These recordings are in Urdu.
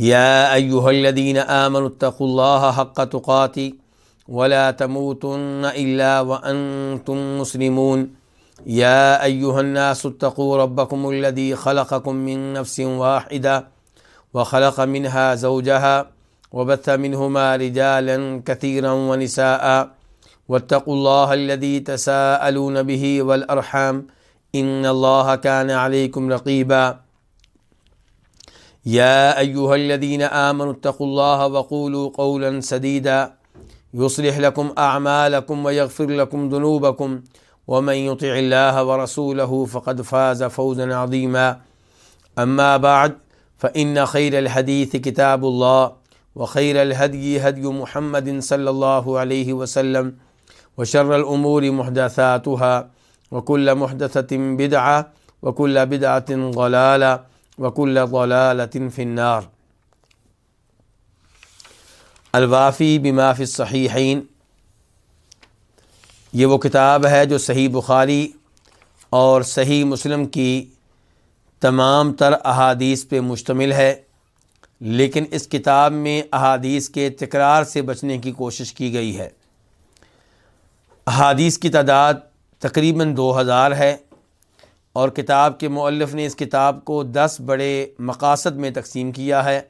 يا أيها الذين آمنوا اتقوا الله حق تقاته ولا تموتن إلا وأنتم مسلمون يا أيها الناس اتقوا ربكم الذي خلقكم من نفس واحدة وخلق منها زوجها وبث منهما رجالا كثيرا ونساء واتقوا الله الذي تساءلون به والأرحام إن الله كان عليكم رقيبا يا أيها الذين آمنوا اتقوا الله وقولوا قولا سديدا يصلح لكم أعمالكم ويغفر لكم ذنوبكم ومن يطع الله ورسوله فقد فاز فوزا عظيما أما بعد، فإن خير الحديث كتاب الله وخير الهدي هدي محمد صلى الله عليه وسلم وشر الأمور محدثاتها وكل محدثة بدعة وكل بدعة ضلالة وكل ضلالة في النار. الوافی بما فی الصحیحین. یہ وہ کتاب ہے جو صحیح بخاری اور صحیح مسلم کی تمام تر احادیث پہ مشتمل ہے، لیکن اس کتاب میں احادیث کے تکرار سے بچنے کی کوشش کی گئی ہے۔ احادیث کی تعداد تقریباً دو ہزار ہے۔ اور کتاب کے مؤلف نے اس کتاب کو دس بڑے مقاصد میں تقسیم کیا ہے۔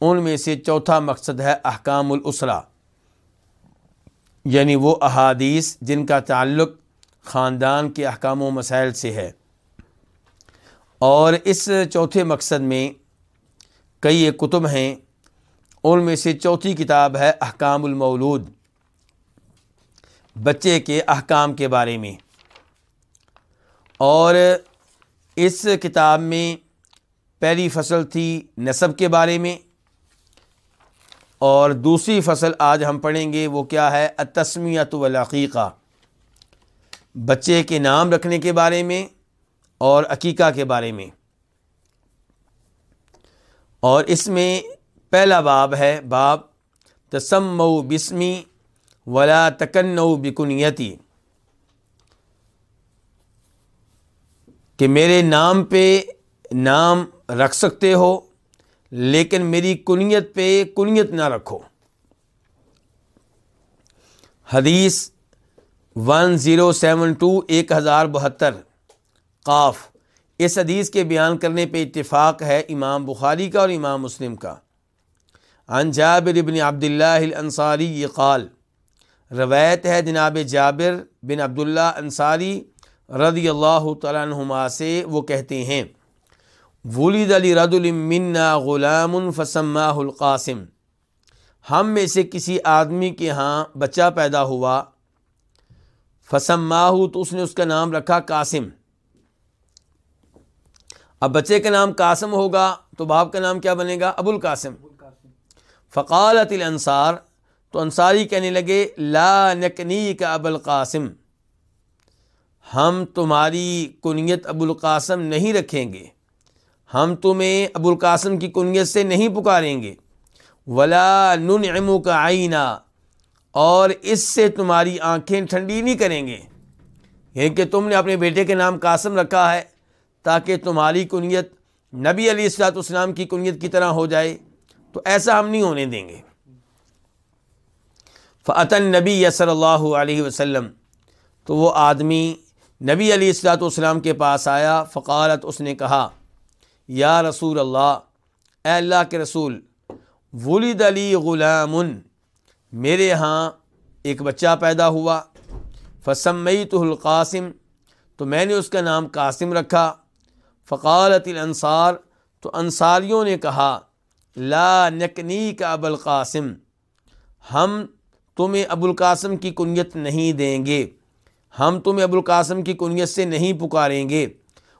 ان میں سے چوتھا مقصد ہے احکام الاسرا یعنی وہ احادیث جن کا تعلق خاندان کے احکام و مسائل سے ہے۔ اور اس چوتھے مقصد میں کئی ایک کتب ہیں۔ ان میں سے چوتھی کتاب ہے احکام المولود، بچے کے احکام کے بارے میں۔ اور اس کتاب میں پہلی فصل تھی نصب کے بارے میں اور دوسری فصل آج ہم پڑھیں گے وہ کیا ہے؟ تسمیت والعقیقہ۔ بچے کے نام رکھنے کے بارے میں اور عقیقہ کے بارے میں۔ اور اس میں پہلا باب ہے، باب تسم بسمی ولا تکن بکنیتی۔ کہ میرے نام پہ نام رکھ سکتے ہو، لیکن میری کنیت پہ کنیت نہ رکھو۔ حدیث ون زیرو سیون ٹو ایک ہزار بہتر، قاف۔ اس حدیث کے بیان کرنے پہ اتفاق ہے امام بخاری کا اور امام مسلم کا۔ عن جابر بن عبداللہ الانصاری، یہ قال، روایت ہے جناب جابر بن عبداللہ انصاری رضی اللہ تعالیٰ عنہما سے وہ کہتے ہیں ولید علی رد المنا غلام فسمہ القاسم۔ ہم میں سے کسی آدمی کے ہاں بچہ پیدا ہوا فسماہ تو اس نے اس کا نام رکھا قاسم۔ اب بچے کا نام قاسم ہوگا تو باپ کا نام کیا بنے گا؟ ابو القاسم۔ فقالت الانصار، تو انصاری کہنے لگے، لا نکنی کا ابو القاسم۔ ہم تمہاری کنیت ابو القاسم نہیں رکھیں گے۔ ہم تمہیں ابو القاسم کی کنیت سے نہیں پکاریں گے۔ ولا نن کا آئینہ اور اس سے تمہاری آنکھیں ٹھنڈی نہیں کریں گے۔ یہ کہ تم نے اپنے بیٹے کے نام قاسم رکھا ہے تاکہ تمہاری کنیت نبی علی السلاط اسلام کی کنیت کی طرح ہو جائے۔ تو ایسا ہم نہیں ہونے دیں گے۔ فعطن نبی صلی اللہ علیہ وسلم۔ تو وہ آدمی نبی علی السلاۃ والسلام کے پاس آیا، فقالت، اس نے کہا، یا رسول اللہ، اے اللہ کے رسول ولید علی غلام میرے ہاں ایک بچہ پیدا ہوا فسمئی تو القاسم، تو میں نے اس کا نام قاسم رکھا، فقالت الانصار، تو انصاریوں نے کہا، لا نکنی کا اب القاسم، ہم تمہیں ابو القاسم کی کنیت نہیں دیں گے۔ ہم تمہیں ابو القاسم کی کنیت سے نہیں پکاریں گے۔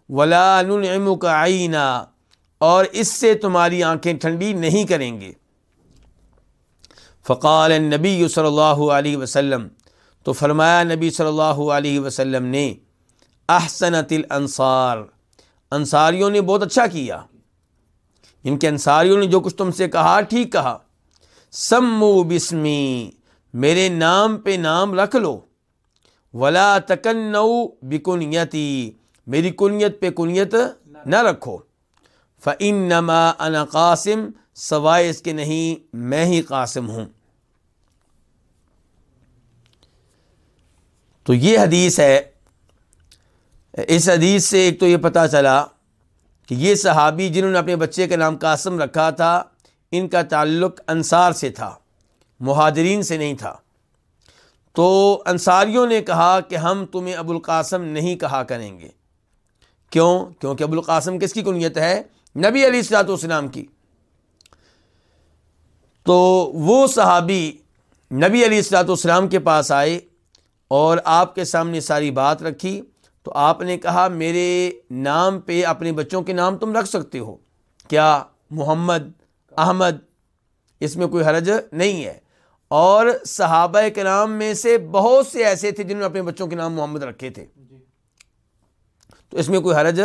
ولا نعم کا آئینہ اور اس سے تمہاری آنکھیں ٹھنڈی نہیں کریں گے۔ فقال نبی صلی اللہ علیہ وسلم، تو فرمایا نبی صلی اللہ علیہ وسلم نے، احسنت الانصار، انصاریوں نے بہت اچھا کیا۔ ان کے انصاریوں نے جو کچھ تم سے کہا، ٹھیک کہا۔ سمو بسمی میرے نام پہ نام رکھ لو۔ ولا تکن بکنیتی میری کنیت پہ کنیت نہ رکھو۔ فعن نما ان قاسم، سوائے اس کے نہیں، میں ہی قاسم ہوں۔ تو یہ حدیث ہے۔ اس حدیث سے ایک تو یہ پتہ چلا کہ یہ صحابی جنہوں نے اپنے بچے کا نام قاسم رکھا تھا، ان کا تعلق انصار سے تھا، مہاجرین سے نہیں تھا۔ تو انصاریوں نے کہا کہ ہم تمہیں ابو القاسم نہیں کہا کریں گے۔ کیوں؟ کیونکہ ابو القاسم کس کی کنیت ہے؟ نبی علی السلاۃ والسلام کی۔ تو وہ صحابی نبی علی السلاۃ والسلام کے پاس آئے اور آپ کے سامنے ساری بات رکھی۔ تو آپ نے کہا، میرے نام پہ اپنے بچوں کے نام تم رکھ سکتے ہو۔ کیا؟ محمد، احمد، اس میں کوئی حرج نہیں ہے۔ اور صحابہ کے نام میں سے بہت سے ایسے تھے جنہوں نے اپنے بچوں کے نام محمد رکھے تھے۔ تو اس میں کوئی حرج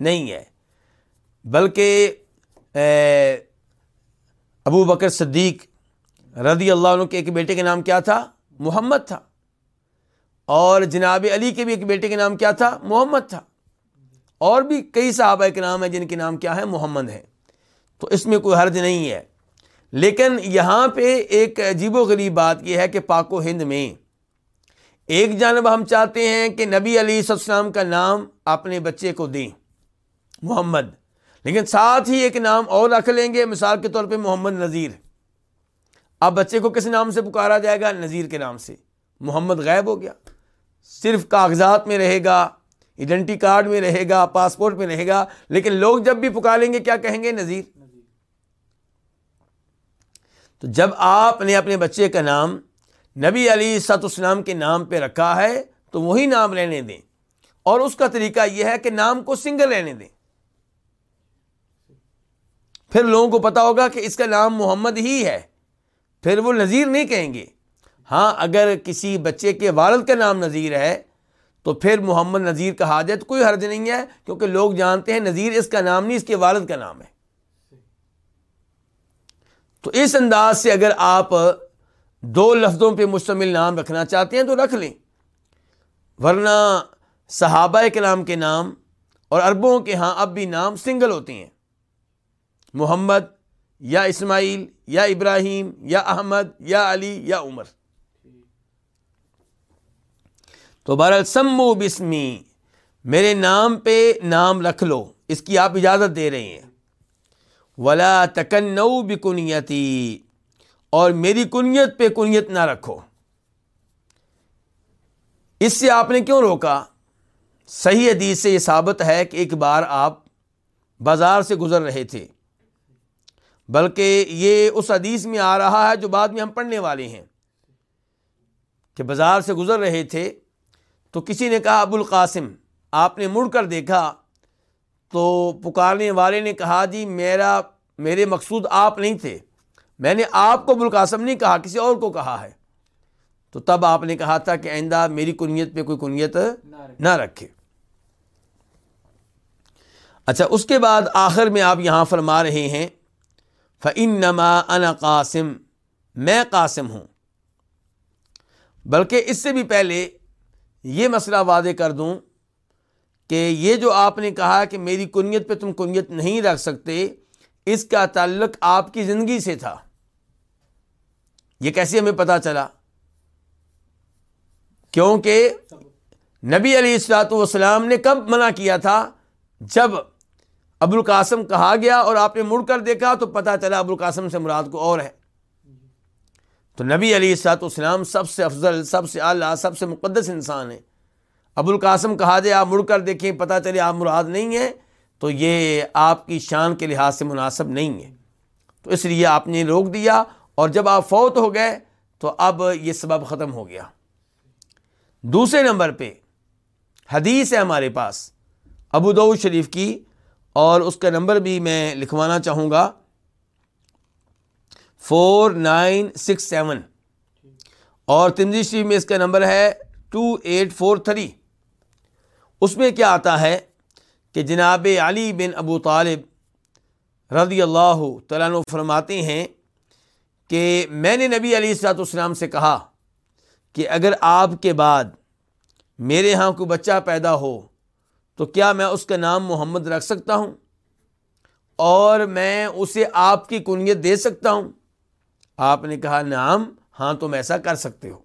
نہیں۔ ہے۔ بلکہ ابو بکر صدیق رضی اللہ عنہ کے ایک بیٹے کے نام کیا تھا؟ محمد تھا۔ اور جناب علی کے بھی ایک بیٹے کے نام کیا تھا؟ محمد تھا۔ اور بھی کئی صحابہ کے نام ہیں جن کے نام کیا ہے محمد ہے تو اس میں کوئی حرج نہیں ہے۔ لیکن یہاں پہ ایک عجیب و غریب بات یہ ہے کہ پاک و ہند میں ایک جانب ہم چاہتے ہیں کہ نبی علی السلام کا نام اپنے بچے کو دیں، محمد۔ لیکن ساتھ ہی ایک نام اور رکھ لیں گے، مثال کے طور پہ محمد نذیر۔ اب بچے کو کس نام سے پکارا جائے گا؟ نذیر کے نام سے۔ محمد غائب ہو گیا۔ صرف کاغذات میں رہے گا، ایڈنٹی کارڈ میں رہے گا، پاسپورٹ میں رہے گا، لیکن لوگ جب بھی پکاریں گے، کیا کہیں گے؟ نذیر۔ تو جب آپ نے اپنے بچے کا نام نبی علی سات اسلام کے نام پہ رکھا ہے، تو وہی نام لینے دیں۔ اور اس کا طریقہ یہ ہے کہ نام کو سنگل لینے دیں۔ پھر لوگوں کو پتا ہوگا کہ اس کا نام محمد ہی ہے۔ پھر وہ نذیر نہیں کہیں گے۔ ہاں اگر کسی بچے کے والد کا نام نذیر ہے، تو پھر محمد نذیر کہا جائے تو کوئی حرج نہیں ہے، کیونکہ لوگ جانتے ہیں نذیر اس کا نام نہیں، اس کے والد کا نام ہے۔ تو اس انداز سے اگر آپ دو لفظوں پہ مشتمل نام رکھنا چاہتے ہیں تو رکھ لیں۔ ورنہ صحابہ کے نام کے نام اور عربوں کے ہاں اب بھی نام سنگل ہوتے ہیں۔ محمد یا اسماعیل یا ابراہیم یا احمد یا علی یا عمر۔ تو بہرحال سمو بسمی، میرے نام پہ نام رکھ لو، اس کی آپ اجازت دے رہے ہیں۔ ولا تکن بکنیتی اور میری کنیت پہ کنیت نہ رکھو۔ اس سے آپ نے کیوں روکا؟ صحیح حدیث سے یہ ثابت ہے کہ ایک بار آپ بازار سے گزر رہے تھے۔ بلکہ یہ اس حدیث میں آ رہا ہے جو بعد میں ہم پڑھنے والے ہیں۔ کہ بازار سے گزر رہے تھے تو کسی نے کہا، ابو القاسم، آپ نے مڑ کر دیکھا تو پکارنے والے نے کہا جی میرا، میرے مقصود آپ نہیں تھے۔ میں نے آپ کو ابو نہیں کہا، کسی اور کو کہا ہے۔ تو تب آپ نے کہا تھا کہ آئندہ میری کنیت پہ کوئی کنیت نہ رکھے۔ اچھا اس کے بعد آخر میں آپ یہاں فرما رہے ہیں فعن نما ان قاسم، میں قاسم ہوں۔ بلکہ اس سے بھی پہلے یہ مسئلہ واضح کر دوں کہ یہ جو آپ نے کہا کہ میری کنیت پہ تم کنیت نہیں رکھ سکتے، اس کا تعلق آپ کی زندگی سے تھا۔ یہ کیسے ہمیں پتا چلا؟ کیونکہ نبی علی السلاۃ والسلام نے کب منع کیا تھا؟ جب ابو القاسم کہا گیا اور آپ نے مڑ کر دیکھا تو پتا چلا ابو القاسم سے مراد کو اور ہے۔ تو نبی علی سات اسلام سب سے افضل، سب سے اعلیٰ، سب سے مقدس انسان ہے ابو القاسم کہا جائے آپ مڑ کر دیکھیں، پتہ چلے آپ مراد نہیں ہیں، تو یہ آپ کی شان کے لحاظ سے مناسب نہیں ہے۔ تو اس لیے آپ نے روک دیا اور جب آپ فوت ہو گئے تو اب یہ سبب ختم ہو گیا۔ دوسرے نمبر پہ حدیث ہے ہمارے پاس، ابو دو شریف کی، اور اس کا نمبر بھی میں لکھوانا چاہوں گا۔ فور نائن سکس سیون اور تنظی شریف میں اس کا نمبر ہے ٹو ایٹ فور تھری اس میں کیا آتا ہے کہ جناب علی بن ابو طالب رضی اللہ تعالیٰ فرماتے ہیں کہ میں نے نبی علی السلاط اسلام سے کہا کہ اگر آپ کے بعد میرے ہاں کوئی بچہ پیدا ہو تو کیا میں اس کا نام محمد رکھ سکتا ہوں اور میں اسے آپ کی کنیت دے سکتا ہوں؟ آپ نے کہا نام ہاں تم ایسا کر سکتے ہو۔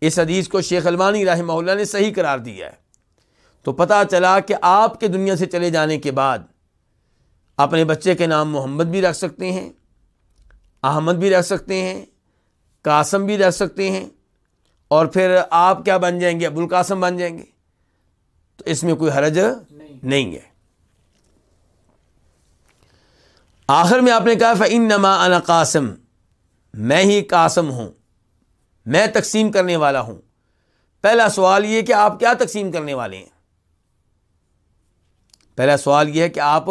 اس حدیث کو شیخ المانی رحمہ اللہ نے صحیح قرار دیا ہے۔ تو پتہ چلا کہ آپ کے دنیا سے چلے جانے کے بعد اپنے بچے کے نام محمد بھی رکھ سکتے ہیں، احمد بھی رکھ سکتے ہیں، قاسم بھی رکھ سکتے ہیں، اور پھر آپ کیا بن جائیں گے؟ ابوالقاسم بن جائیں گے۔ تو اس میں کوئی حرج نہیں ہے۔ آخر میں آپ نے کہا فعین نما ان قاسم۔ میں ہی قاسم ہوں۔ میں تقسیم کرنے والا ہوں۔ پہلا سوال یہ کہ آپ کیا تقسیم کرنے والے ہیں؟ پہلا سوال یہ ہے کہ آپ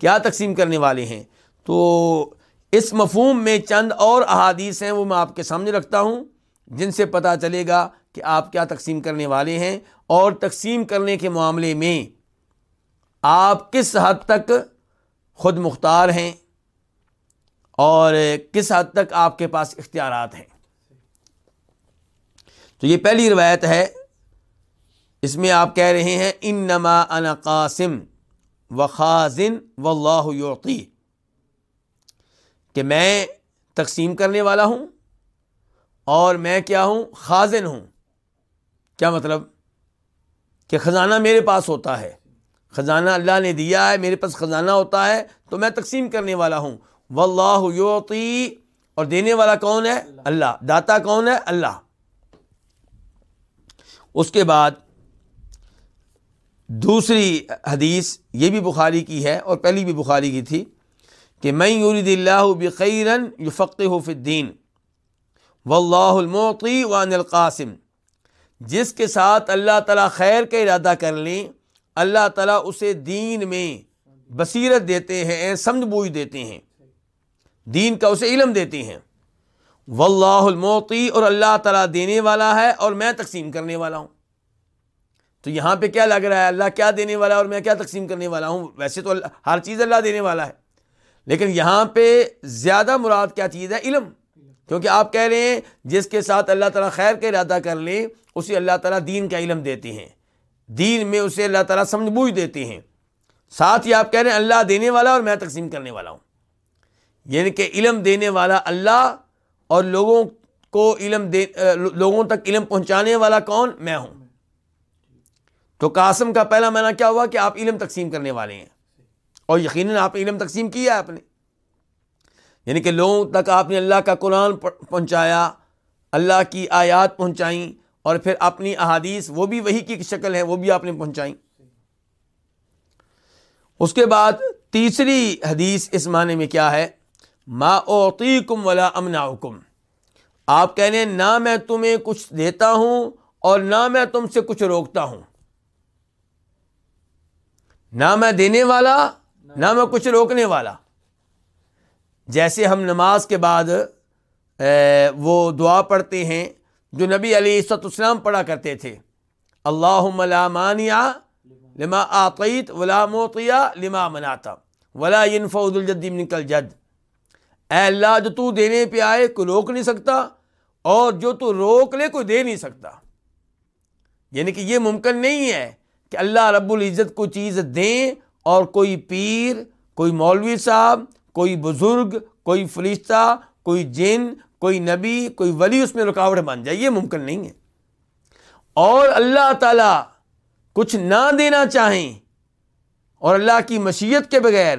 کیا تقسیم کرنے والے ہیں؟ تو اس مفہوم میں چند اور احادیث ہیں وہ میں آپ کے سامنے رکھتا ہوں جن سے پتہ چلے گا کہ آپ کیا تقسیم کرنے والے ہیں۔ اور تقسیم کرنے کے معاملے میں آپ کس حد تک خود مختار ہیں اور کس حد تک آپ کے پاس اختیارات ہیں؟ تو یہ پہلی روایت ہے۔ اس میں آپ کہہ رہے ہیں ان نما ان قاسم۔ و خاصن و اللہ یوقی کہ میں تقسیم کرنے والا ہوں اور میں کیا ہوں؟ خازن ہوں۔ کیا مطلب؟ کہ خزانہ میرے پاس ہوتا ہے۔ خزانہ اللہ نے دیا ہے، میرے پاس خزانہ ہوتا ہے، تو میں تقسیم کرنے والا ہوں۔ و اللہ یوتی اور دینے والا کون ہے؟ اللہ۔ داتا کون ہے؟ اللہ۔ اس کے بعد دوسری حدیث یہ بھی بخاری کی ہے اور پہلی بھی بخاری کی تھی کہ میں یورید اللہ بقیرن یو فقت ہو فدین و اللہ الموقی وان القاسم جس کے ساتھ اللہ تعالیٰ خیر کا ارادہ کر لیں اللہ تعالیٰ اسے دین میں بصیرت دیتے ہیں یعنی سمجھ بوجھ دیتے ہیں۔ دین کا اسے علم دیتے ہیں۔ و اللہ الموقی اور اللہ تعالیٰ دینے والا ہے اور میں تقسیم کرنے والا ہوں۔ تو یہاں پہ کیا لگ رہا ہے؟ اللہ کیا دینے والا ہے اور میں کیا تقسیم کرنے والا ہوں؟ ویسے تو اللہ ہر چیز اللہ دینے والا ہے۔ لیکن یہاں پہ زیادہ مراد کیا چیز ہے؟ علم۔ کیونکہ آپ کہہ رہے ہیں، جس کے ساتھ اللہ تعالیٰ خیر کا ارادہ کر لیں، اسے اللہ تعالیٰ دین کا علم دیتے ہیں۔ دین میں اسے اللہ تعالیٰ سمجھ بوجھ دیتے ہیں۔ ساتھ ہی آپ کہہ رہے ہیں، اللہ دینے والا اور میں تقسیم کرنے والا ہوں۔ یعنی کہ علم دینے والا اللہ اور لوگوں کو علم دے لوگوں تک علم پہنچانے والا کون؟ میں ہوں۔ تو قاسم کا پہلا معنی کیا ہوا کہ آپ علم تقسیم کرنے والے ہیں؟ اور یقیناً آپ علم تقسیم کیا ہے آپ نے؟ یعنی کہ لوگوں تک آپ نے اللہ کا قرآن پہنچایا، اللہ کی آیات پہنچائیں اور پھر اپنی احادیث، وہ بھی وہی کی شکل ہے، وہ بھی آپ نے پہنچائیں۔ اس کے بعد تیسری حدیث اس معنی میں کیا ہے؟ ما اوتی کم ولا امنا حکم آپ کہہ رہے ہیں، نہ میں تمہیں کچھ دیتا ہوں اور نہ میں تم سے کچھ روکتا ہوں۔ نہ میں دینے والا، نہ میں کچھ روکنے والا۔ جیسے ہم نماز کے بعد وہ دعا پڑھتے ہیں، جو نبی علی ست اسلام پڑھا کرتے تھے۔ اللہ ملامانیہ لما آقیت ولا موتیا لما مناتا ولا ینفعد الجدیم نکل جد۔ اے اللہ، جو تو دینے پہ آئے، کوئی روک نہیں سکتا، اور جو تو روک لے کوئی دے نہیں سکتا۔ یعنی کہ یہ ممکن نہیں ہے کہ اللہ رب العزت کو چیز دیں اور کوئی پیر، کوئی مولوی صاحب، کوئی بزرگ، کوئی فرشتہ، کوئی جن، کوئی نبی، کوئی ولی اس میں رکاوٹ بن جائے، یہ ممکن نہیں ہے۔ اور اللہ تعالی کچھ نہ دینا چاہیں اور اللہ کی مشیت کے بغیر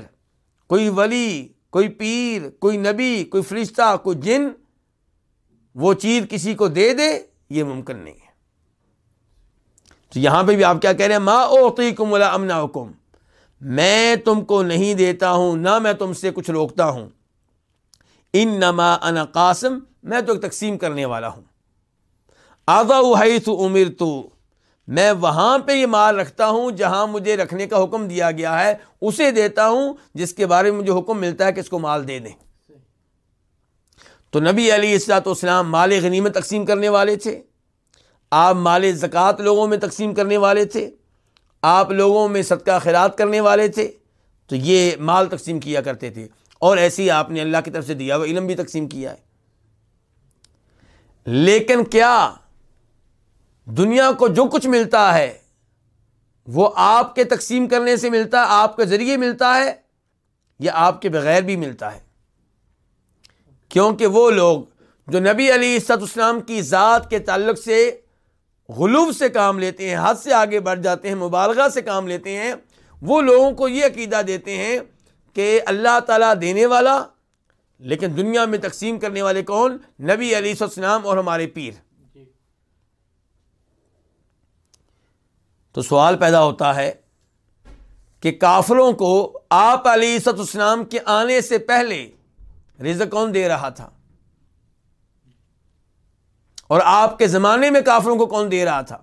کوئی ولی، کوئی پیر، کوئی نبی، کوئی فرشتہ، کوئی جن وہ چیز کسی کو دے دے، یہ ممکن نہیں ہے۔ تو یہاں پہ بھی آپ کیا کہہ رہے ہیں؟ ماں اوقی کم ولا امنا حکم میں تم کو نہیں دیتا ہوں، نہ میں تم سے کچھ روکتا ہوں۔ ان نما ان قاسم، میں تو تقسیم کرنے والا ہوں۔ آگا تو عمر تو میں وہاں پہ یہ مال رکھتا ہوں جہاں مجھے رکھنے کا حکم دیا گیا ہے، اسے دیتا ہوں جس کے بارے میں مجھے حکم ملتا ہے کہ اس کو مال دے دیں۔ تو نبی علی السلاۃ والسلام مال غنیمت تقسیم کرنے والے تھے۔ آپ مال زکوٰۃ لوگوں میں تقسیم کرنے والے تھے، آپ لوگوں میں صدقہ خیرات کرنے والے تھے، تو یہ مال تقسیم کیا کرتے تھے۔ اور ایسے ہی آپ نے اللہ کی طرف سے دیا، وہ علم بھی تقسیم کیا ہے۔ لیکن کیا دنیا کو جو کچھ ملتا ہے، وہ آپ کے تقسیم کرنے سے ملتا ہے آپ کے ذریعے ملتا ہے، یا آپ کے بغیر بھی ملتا ہے؟ کیونکہ وہ لوگ جو نبی علی عصد اسلام کی ذات کے تعلق سے غلوب سے کام لیتے ہیں، حد سے آگے بڑھ جاتے ہیں، مبالغہ سے کام لیتے ہیں۔ وہ لوگوں کو یہ عقیدہ دیتے ہیں کہ اللہ تعالیٰ دینے والا، لیکن دنیا میں تقسیم کرنے والے کون؟ نبی علی السلام اور ہمارے پیر۔ تو سوال پیدا ہوتا ہے کہ کافروں کو آپ علی ست اسلام کے آنے سے پہلے رزق کون دے رہا تھا؟ اور آپ کے زمانے میں کافروں کو کون دے رہا تھا؟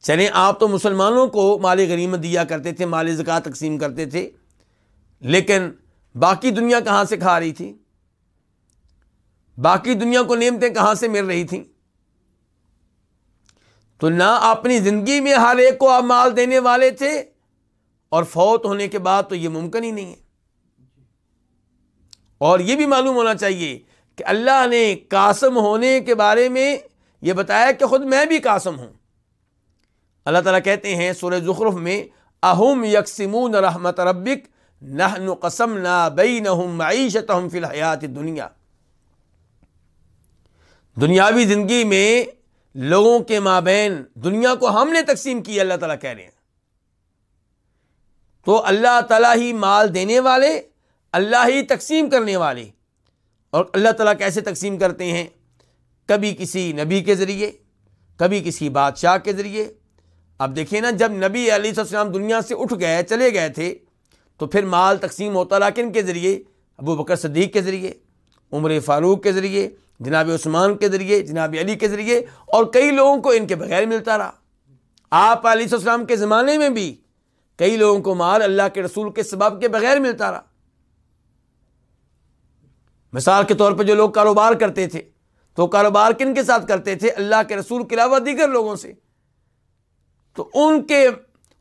چلیں، آپ تو مسلمانوں کو مال غنیمت دیا کرتے تھے، مال زکات تقسیم کرتے تھے، لیکن باقی دنیا کہاں سے کھا رہی تھی؟ باقی دنیا کو نعمتیں کہاں سے مل رہی تھیں؟ تو نہ اپنی زندگی میں ہر ایک کو آپ مال دینے والے تھے اور فوت ہونے کے بعد تو یہ ممکن ہی نہیں ہے۔ اور یہ بھی معلوم ہونا چاہیے کہ اللہ نے قاسم ہونے کے بارے میں یہ بتایا کہ خود میں بھی قاسم ہوں۔ اللہ تعالیٰ کہتے ہیں سورہ زخرف میں، اہم یکسمون رحمت ربک نہ قسم نہ بئی فی الحیات دنیا دنیاوی زندگی میں لوگوں کے مابین دنیا کو ہم نے تقسیم کی، اللہ تعالیٰ کہہ رہے ہیں۔ تو اللہ تعالیٰ ہی مال دینے والے، اللہ ہی تقسیم کرنے والے۔ اور اللہ تعالیٰ کیسے تقسیم کرتے ہیں؟ کبھی کسی نبی کے ذریعے، کبھی کسی بادشاہ کے ذریعے۔ اب دیکھیں نا، جب نبی علیہ السلام دنیا سے اٹھ گئے، چلے گئے تھے، تو پھر مال تقسیم ہوتا رہا کن کے ذریعے؟ ابو بکر صدیق کے ذریعے، عمر فاروق کے ذریعے، جناب عثمان کے ذریعے، جناب علی کے ذریعے، اور کئی لوگوں کو ان کے بغیر ملتا رہا۔ آپ علیہ السلام کے زمانے میں بھی کئی لوگوں کو مال اللہ کے رسول کے سبب کے بغیر ملتا رہا۔ مثال کے طور پہ جو لوگ کاروبار کرتے تھے، تو کاروبار کن کے ساتھ کرتے تھے؟ اللہ کے رسول کے علاوہ دیگر لوگوں سے۔ تو ان کے،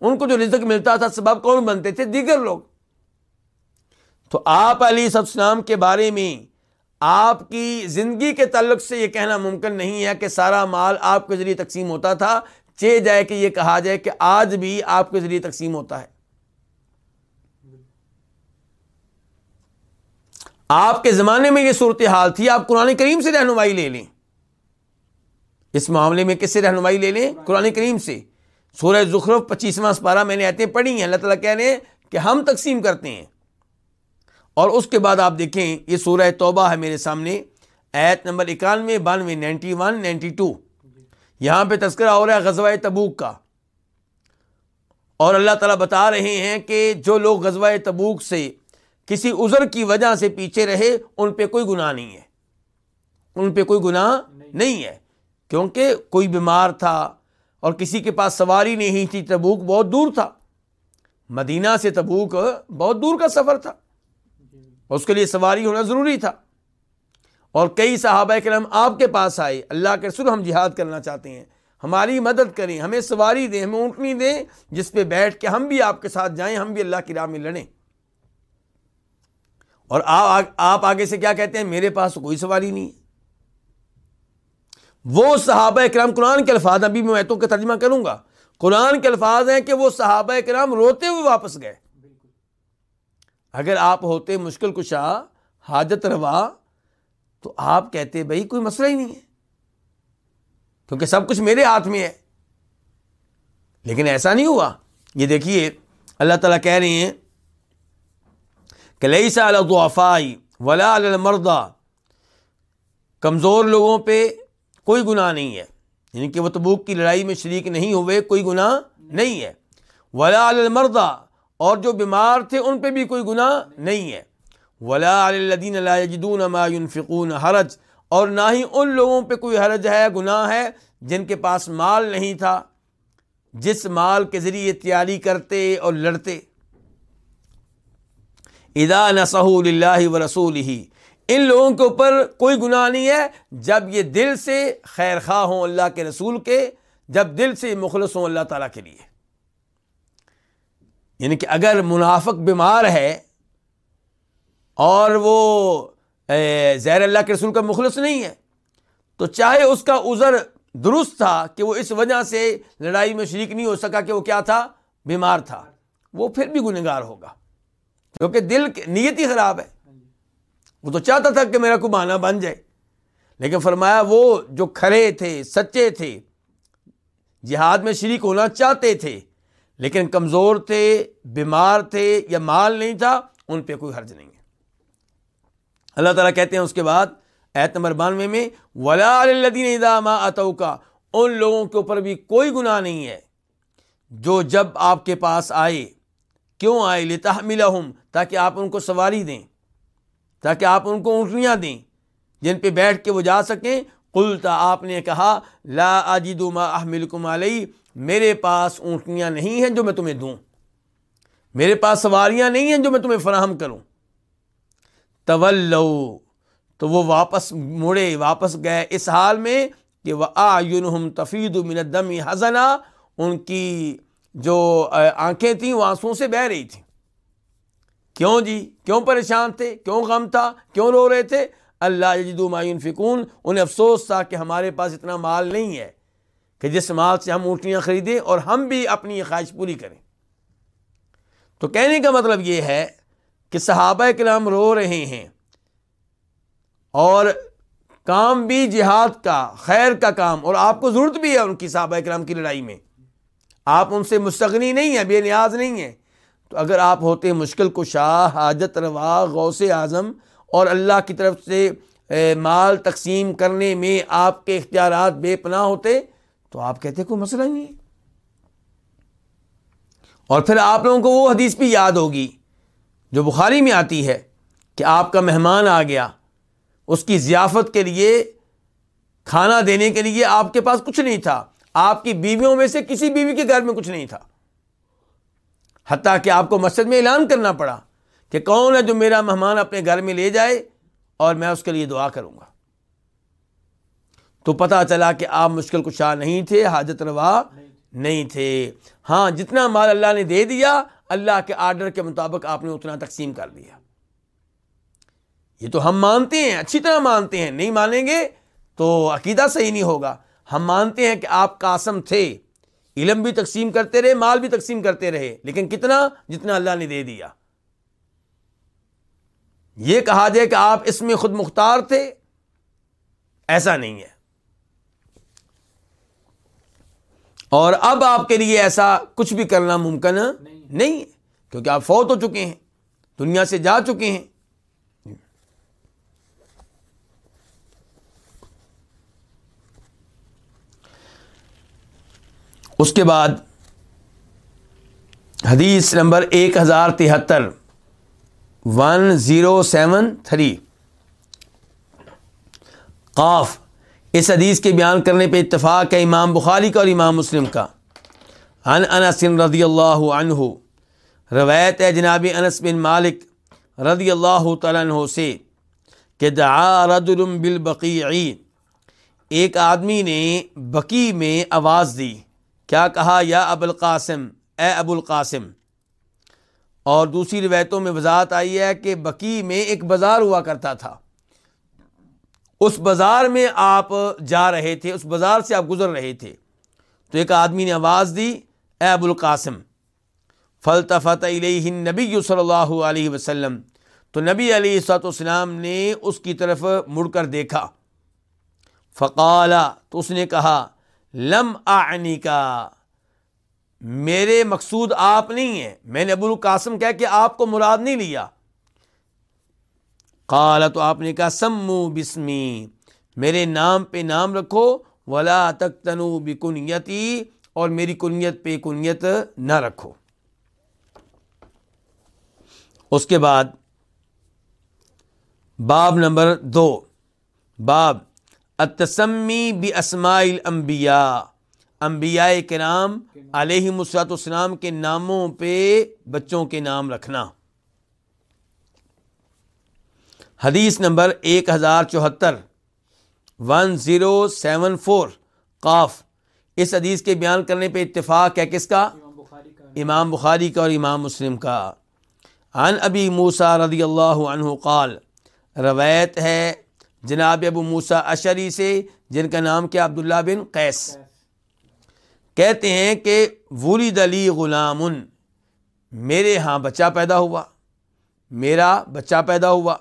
ان کو جو رزق ملتا تھا، سبب کون بنتے تھے؟ دیگر لوگ۔ تو آپ علی السلام کے بارے میں آپ کی زندگی کے تعلق سے یہ کہنا ممکن نہیں ہے کہ سارا مال آپ کے ذریعے تقسیم ہوتا تھا۔ چے جائے کہ یہ کہا جائے کہ آج بھی آپ کے ذریعے تقسیم ہوتا ہے۔ آپ کے زمانے میں یہ صورتحال تھی، آپ قرآن کریم سے رہنمائی لے لیں۔ اس معاملے میں کس سے رہنمائی لے لیں؟ قرآن کریم سے۔ سورہ زخرف پچیسواں پارہ میں نے ایتیں پڑھی ہیں، اللہ تعالیٰ کہہ رہے ہیں کہ ہم تقسیم کرتے ہیں۔ اور اس کے بعد آپ دیکھیں، یہ سورہ توبہ ہے میرے سامنے ایت نمبر اکانوے، بانوے نائنٹی ون نائنٹی ٹو۔ یہاں پہ تذکرہ ہو رہا ہے غزوہ تبوک کا۔ اور اللہ تعالیٰ بتا رہے ہیں کہ جو لوگ غزوہ تبوک سے کسی عذر کی وجہ سے پیچھے رہے، ان پہ کوئی گناہ نہیں ہے۔ ان پہ کوئی گناہ نہیں ہے۔ کیونکہ کوئی بیمار تھا اور کسی کے پاس سواری نہیں تھی، تبوک بہت دور تھا۔ مدینہ سے تبوک بہت دور کا سفر تھا۔ اس کے لیے سواری ہونا ضروری تھا۔ اور کئی صحابہ کرم آپ کے پاس آئے، اللہ کے رسول ہم جہاد کرنا چاہتے ہیں۔ ہماری مدد کریں، ہمیں سواری دیں، ہمیں اونٹنی دیں، جس پہ بیٹھ کے ہم بھی آپ کے ساتھ جائیں، ہم بھی اللہ کی راہ میں لڑیں۔ اور آپ آگے سے کیا کہتے ہیں؟ میرے پاس کوئی سواری نہیں ہے۔ وہ صحابہ کرام، قرآن کے الفاظ، ابھی میں تو ترجمہ کروں گا۔ قرآن کے الفاظ ہیں کہ وہ صحابہ کرام روتے ہوئے واپس گئے۔ اگر آپ ہوتے مشکل کشا، حاجت روا، تو آپ کہتے بھائی کوئی مسئلہ ہی نہیں ہے۔ کیونکہ سب کچھ میرے ہاتھ میں ہے۔ لیکن ایسا نہیں ہوا۔ یہ دیکھیے، اللہ تعالیٰ کہہ رہے ہیں کہ لئی سا الفائی ولا المردہ کمزور لوگوں پہ کوئی گناہ نہیں ہے۔ یعنی کہ وہ تبوک کی لڑائی میں شریک نہیں ہوئے، کوئی گناہ نہیں ہے۔ ولا المردہ اور جو بیمار تھے ان پہ بھی کوئی گناہ نہیں ہے۔ ولا الدین ما ينفقون حرج، اور نہ ہی ان لوگوں پہ کوئی حرج ہے، گناہ ہے جن کے پاس مال نہیں تھا، جس مال کے ذریعے تیاری کرتے اور لڑتے۔ ادا نسہ اللہ و رسول ہی ان لوگوں کے اوپر کوئی گناہ نہیں ہے۔ جب یہ دل سے خیر خواہ ہوں اللہ کے رسول کے، جب دل سے مخلص ہوں اللہ تعالیٰ کے لیے۔ یعنی کہ اگر منافق بیمار ہے اور وہ زہر اللہ کے رسول کا مخلص نہیں ہے، تو چاہے اس کا عذر درست تھا کہ وہ اس وجہ سے لڑائی میں شریک نہیں ہو سکا کہ وہ کیا تھا؟ بیمار تھا۔ وہ پھر بھی گنگار ہوگا۔ کیونکہ دل نیت ہی خراب ہے۔ وہ تو چاہتا تھا کہ میرا کو بن جائے، لیکن فرمایا وہ جو کھڑے تھے، سچے تھے، جہاد میں شریک ہونا چاہتے تھے، لیکن کمزور تھے، بیمار تھے یا مال نہیں تھا، ان پہ کوئی حرج نہیں ہے۔ اللہ تعالیٰ کہتے ہیں اس کے بعد ایت نمبر بانوے میں، ولا الدین اتو کا ان لوگوں کے اوپر بھی کوئی گناہ نہیں ہے۔ جو جب آپ کے پاس آئے، کیوں آئے؟ لتا ملا تاکہ آپ ان کو سواری دیں، تاکہ آپ ان کو اونٹنیاں دیں، جن پہ بیٹھ کے وہ جا سکیں۔ کلتا آپ نے کہا، لا اجد ما احملکم علی، میرے پاس اونٹنیاں نہیں ہیں جو میں تمہیں دوں۔ میرے پاس سواریاں نہیں ہیں جو میں تمہیں فراہم کروں۔ طولو تو وہ واپس مڑے، واپس گئے۔ اس حال میں کہ وہ آن تفید من الدم حزنا، ان کی جو آنکھیں تھیں وہ آنسوں سے بہہ رہی تھیں۔ کیوں جی؟ کیوں پریشان تھے؟ کیوں غم تھا؟ کیوں رو رہے تھے؟ اللہ جدو معین فکون انہیں افسوس تھا کہ ہمارے پاس اتنا مال نہیں ہے کہ جس مال سے ہم اونٹیاں خریدیں اور ہم بھی اپنی یہ خواہش پوری کریں۔ تو کہنے کا مطلب یہ ہے کہ صحابہ کلام رو رہے ہیں اور کام بھی جہاد کا، خیر کا کام، اور آپ کو ضرورت بھی ہے ان کی صحابہ کرام کی لڑائی میں۔ آپ ان سے مستغنی نہیں ہیں، بے نیاز نہیں ہیں۔ تو اگر آپ ہوتے مشکل کو شاہ حاجت روا، غوث اعظم اور اللہ کی طرف سے مال تقسیم کرنے میں آپ کے اختیارات بے پناہ ہوتے، تو آپ کہتے کوئی مسئلہ نہیں اور پھر آپ لوگوں کو وہ حدیث بھی یاد ہوگی جو بخاری میں آتی ہے کہ آپ کا مہمان آ گیا، اس کی ضیافت کے لیے، کھانا دینے کے لیے آپ کے پاس کچھ نہیں تھا۔ آپ کی بیویوں میں سے کسی بیوی کے گھر میں کچھ نہیں تھا۔ حتیٰ کہ آپ کو مسجد میں اعلان کرنا پڑا کہ کون ہے جو میرا مہمان اپنے گھر میں لے جائے اور میں اس کے لیے دعا کروں گا۔ تو پتا چلا کہ آپ مشکل کشا نہیں تھے، حاجت روا نہیں تھے۔ ہاں جتنا مال اللہ نے دے دیا، اللہ کے آرڈر کے مطابق آپ نے اتنا تقسیم کر دیا۔ یہ تو ہم مانتے ہیں، اچھی طرح مانتے ہیں، نہیں مانیں گے تو عقیدہ صحیح نہیں ہوگا۔ ہم مانتے ہیں کہ آپ قاسم تھے۔ علم بھی تقسیم کرتے رہے مال بھی تقسیم کرتے رہے لیکن کتنا؟ جتنا اللہ نے دے دیا۔ یہ کہا جائے کہ آپ اس میں خود مختار تھے ایسا نہیں ہے۔ اور اب آپ کے لیے ایسا کچھ بھی کرنا ممکن نہیں ہے۔ کیونکہ آپ فوت ہو چکے ہیں دنیا سے جا چکے ہیں۔ اس کے بعد حدیث نمبر ایک ہزار تہتر ون زیرو سیون تھری قاف، اس حدیث کے بیان کرنے پہ اتفاق ہے امام بخاری کا اور امام مسلم کا۔ ان انس رضی اللہ عنہ، روایت ہے جناب انس بن مالک رضی اللہ تعالیٰ عنہ سے کہ دعا رجل بالبقیعی ایک آدمی نے بقی میں آواز دی۔ کیا کہا، یا ابو القاسم، اے ابو القاسم۔ اور دوسری روایتوں میں وضاحت آئی ہے کہ بکی میں ایک بازار ہوا کرتا تھا۔ اس بازار میں آپ جا رہے تھے، اس بازار سے آپ گزر رہے تھے۔ تو ایک آدمی نے آواز دی، اے ابو القاسم فلطفت علیہ نبی صلی اللہ علیہ وسلم۔ تو نبی علیہ سات وسلام نے اس کی طرف مڑ کر دیکھا۔ فقالا تو اس نے کہا لم آنی کا۔ میرے مقصود آپ نہیں ہیں۔ میں نے ابو القاسم کہہ کہ آپ کو مراد نہیں لیا۔ قال، تو آپ نے کہا، سمو بسمی، میرے نام پہ نام رکھو، ولا تک تنو بکنیتی، اور میری کنیت پہ کنیت نہ رکھو۔ اس کے بعد باب نمبر دو۔ باب اتسمی بھی اسماعیل امبیا امبیا کے نام علیہ مسرات اسلام کے ناموں پہ بچوں کے نام رکھنا۔ حدیث نمبر ایک ہزار چوہتر ون زیرو سیون فور قاف۔ اس حدیث کے بیان کرنے پہ اتفاق ہے کس کا؟ امام بخاری کا اور امام مسلم کا۔ عن ابی موسا رضی اللہ عنہ قال، روایت ہے جناب ابو موسا اشری سے، جن کا نام کیا عبداللہ بن قیس۔ کہتے ہیں کہ ولی دلی غلام میرے ہاں بچہ پیدا ہوا، میرا بچہ پیدا ہوا۔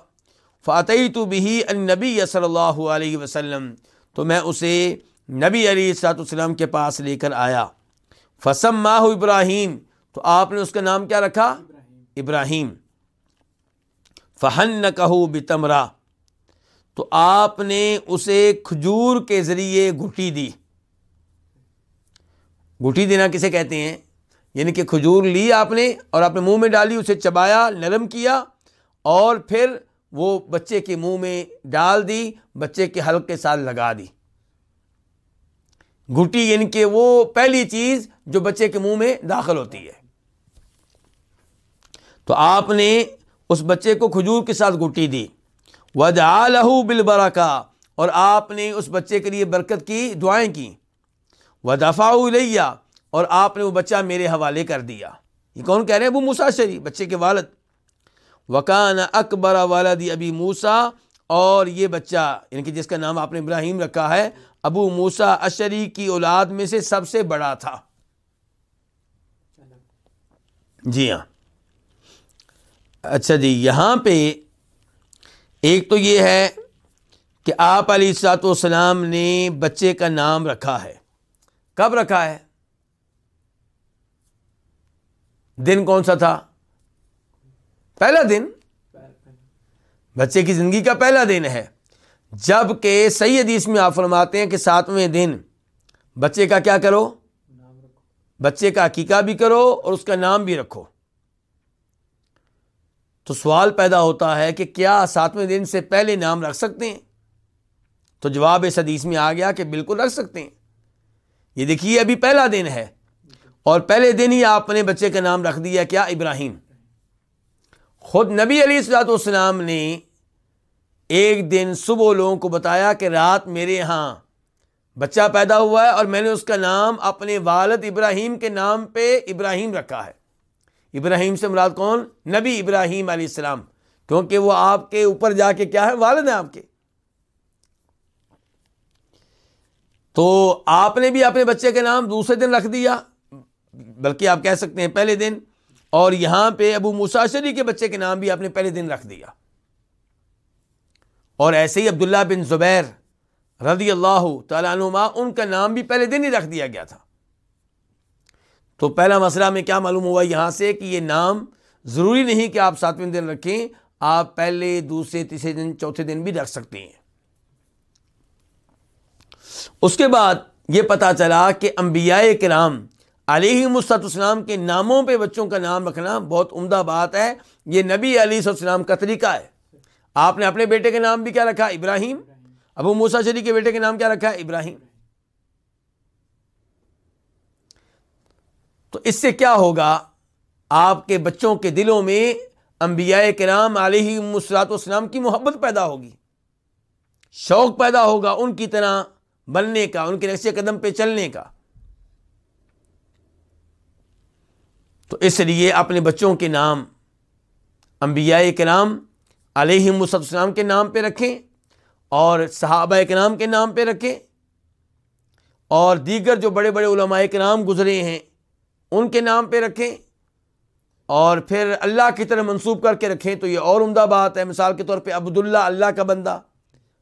فاتحی تو بھی النبی صلی اللہ علیہ وسلم، تو میں اسے نبی علی السلاۃ السلام کے پاس لے کر آیا۔ فسم ماہ ابراہیم، تو آپ نے اس کا نام کیا رکھا؟ ابراہیم۔ فہن نہ کہو بتمرا تو آپ نے اسے کھجور کے ذریعے گھٹی دی۔ گھٹی دینا کسے کہتے ہیں؟ یعنی کہ کھجور لی آپ نے اور اپنے منہ میں ڈالی، اسے چبایا، نرم کیا اور پھر وہ بچے کے منہ میں ڈال دی، بچے کے حلق کے ساتھ لگا دی۔ گھٹی یعنی کہ وہ پہلی چیز جو بچے کے منہ میں داخل ہوتی ہے۔ تو آپ نے اس بچے کو کھجور کے ساتھ گھٹی دی۔ وجہ لہو بل کا اور آپ نے اس بچے کے لیے برکت کی، دعائیں کی۔ و دفاع لیا اور آپ نے وہ بچہ میرے حوالے کر دیا۔ یہ کون کہہ رہے ہیں؟ ابو مساشری بچے کے والد۔ وکان اکبر والدی ابی موسا اور یہ بچہ یعنی کہ جس کا نام آپ نے ابراہیم رکھا ہے، ابو موسا اشری کی اولاد میں سے سب سے بڑا تھا۔ جی ہاں۔ اچھا جی یہاں پہ ایک تو یہ ہے کہ آپ علی سات والسلام نے بچے کا نام رکھا ہے۔ کب رکھا ہے؟ دن کون سا تھا؟ پہلا دن۔ بچے کی زندگی کا پہلا دن ہے۔ جبکہ صحیح حدیث میں آپ فرماتے ہیں کہ ساتویں دن۔ بچے کا کیا کرو؟ بچے کا عقیقہ بھی کرو اور اس کا نام بھی رکھو۔ تو سوال پیدا ہوتا ہے کہ کیا ساتویں دن سے پہلے نام رکھ سکتے ہیں؟ تو جواب اس حدیث میں آ گیا کہ بالکل رکھ سکتے ہیں۔ یہ دیکھیے، ابھی پہلا دن ہے اور پہلے دن ہی آپ نے بچے کا نام رکھ دیا، کیا؟ ابراہیم۔ خود نبی علی السلاۃ والسلام نے ایک دن صبح لوگوں کو بتایا کہ رات میرے یہاں بچہ پیدا ہوا ہے اور میں نے اس کا نام اپنے والد ابراہیم کے نام پہ ابراہیم رکھا ہے۔ ابراہیم سے مراد کون؟ نبی ابراہیم علیہ السلام۔ کیونکہ وہ آپ کے اوپر جا کے کیا ہے؟ والد ہیں آپ کے۔ تو آپ نے بھی اپنے بچے کے نام دوسرے دن رکھ دیا، بلکہ آپ کہہ سکتے ہیں پہلے دن۔ اور یہاں پہ ابو مساشری کے بچے کے نام بھی آپ نے پہلے دن رکھ دیا۔ اور ایسے ہی عبداللہ بن زبیر رضی اللہ تعالیٰ عنما ان کا نام بھی پہلے دن ہی رکھ دیا گیا تھا۔ تو پہلا مسئلہ میں کیا معلوم ہوا یہاں سے کہ یہ نام ضروری نہیں کہ آپ ساتویں دن رکھیں، آپ پہلے، دوسرے، تیسرے دن، چوتھے دن بھی رکھ سکتے ہیں۔ اس کے بعد یہ پتا چلا کہ انبیاء کرام علیہ مست اسلام کے ناموں پہ بچوں کا نام رکھنا بہت عمدہ بات ہے۔ یہ نبی علیہ السلام کا طریقہ ہے۔ آپ نے اپنے بیٹے کے نام بھی کیا رکھا؟ ابراہیم۔ ابو موسا شری کے بیٹے کے نام کیا رکھا؟ ہے ابراہیم۔ تو اس سے کیا ہوگا؟ آپ کے بچوں کے دلوں میں انبیاء کرام علیہ مسلاط اسلام کی محبت پیدا ہوگی۔ شوق پیدا ہوگا ان کی طرح بننے کا، ان کے نقشے قدم پہ چلنے کا۔ تو اس لیے اپنے بچوں کے نام انبیاء کرام علیہ السلام کے نام پہ رکھیں اور صحابہ کے نام کے نام پہ رکھیں اور دیگر جو بڑے بڑے علماء کے نام گزرے ہیں ان کے نام پہ رکھیں اور پھر اللہ کی طرح منسوب کر کے رکھیں تو یہ اور عمدہ بات ہے. مثال کے طور پہ عبداللہ، اللہ کا بندہ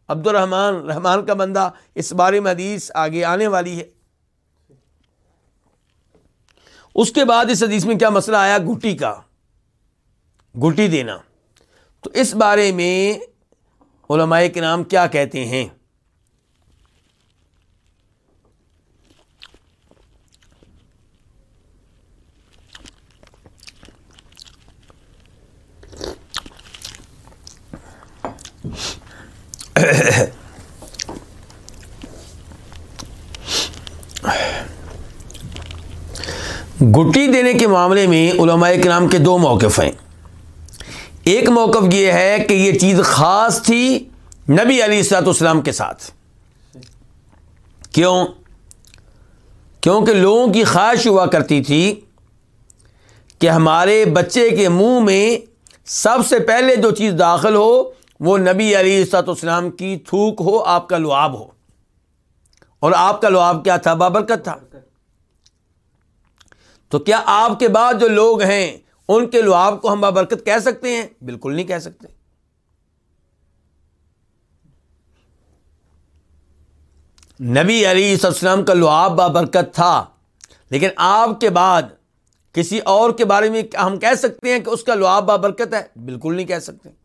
عبد الرحمٰن رحمان کا بندہ، اس بارے میں حدیث آگے آنے والی ہے. اس کے بعد اس حدیث میں کیا مسئلہ آیا؟ گھٹی کا، گھٹی دینا. تو اس بارے میں علماء کے نام کیا کہتے ہیں؟ گٹی دینے کے معاملے میں علماء کرام کے دو موقف ہیں۔ ایک موقف یہ ہے کہ یہ چیز خاص تھی نبی علی السلاط اسلام کے ساتھ۔ کیوں؟ کیونکہ لوگوں کی خواہش ہوا کرتی تھی کہ ہمارے بچے کے منہ میں سب سے پہلے جو چیز داخل ہو وہ نبی علی السلاط اسلام کی تھوک ہو، آپ کا لعاب ہو۔ اور آپ کا لعاب کیا تھا؟ بابرکت تھا۔ تو کیا آپ کے بعد جو لوگ ہیں، ان کے لعاب کو ہم بابرکت کہہ سکتے ہیں؟ بالکل نہیں کہہ سکتے۔ نبی علی السلام کا لعاب بابرکت تھا، لیکن آپ کے بعد کسی اور کے بارے میں ہم کہہ سکتے ہیں کہ اس کا لعاب بابرکت ہے؟ بالکل نہیں کہہ سکتے۔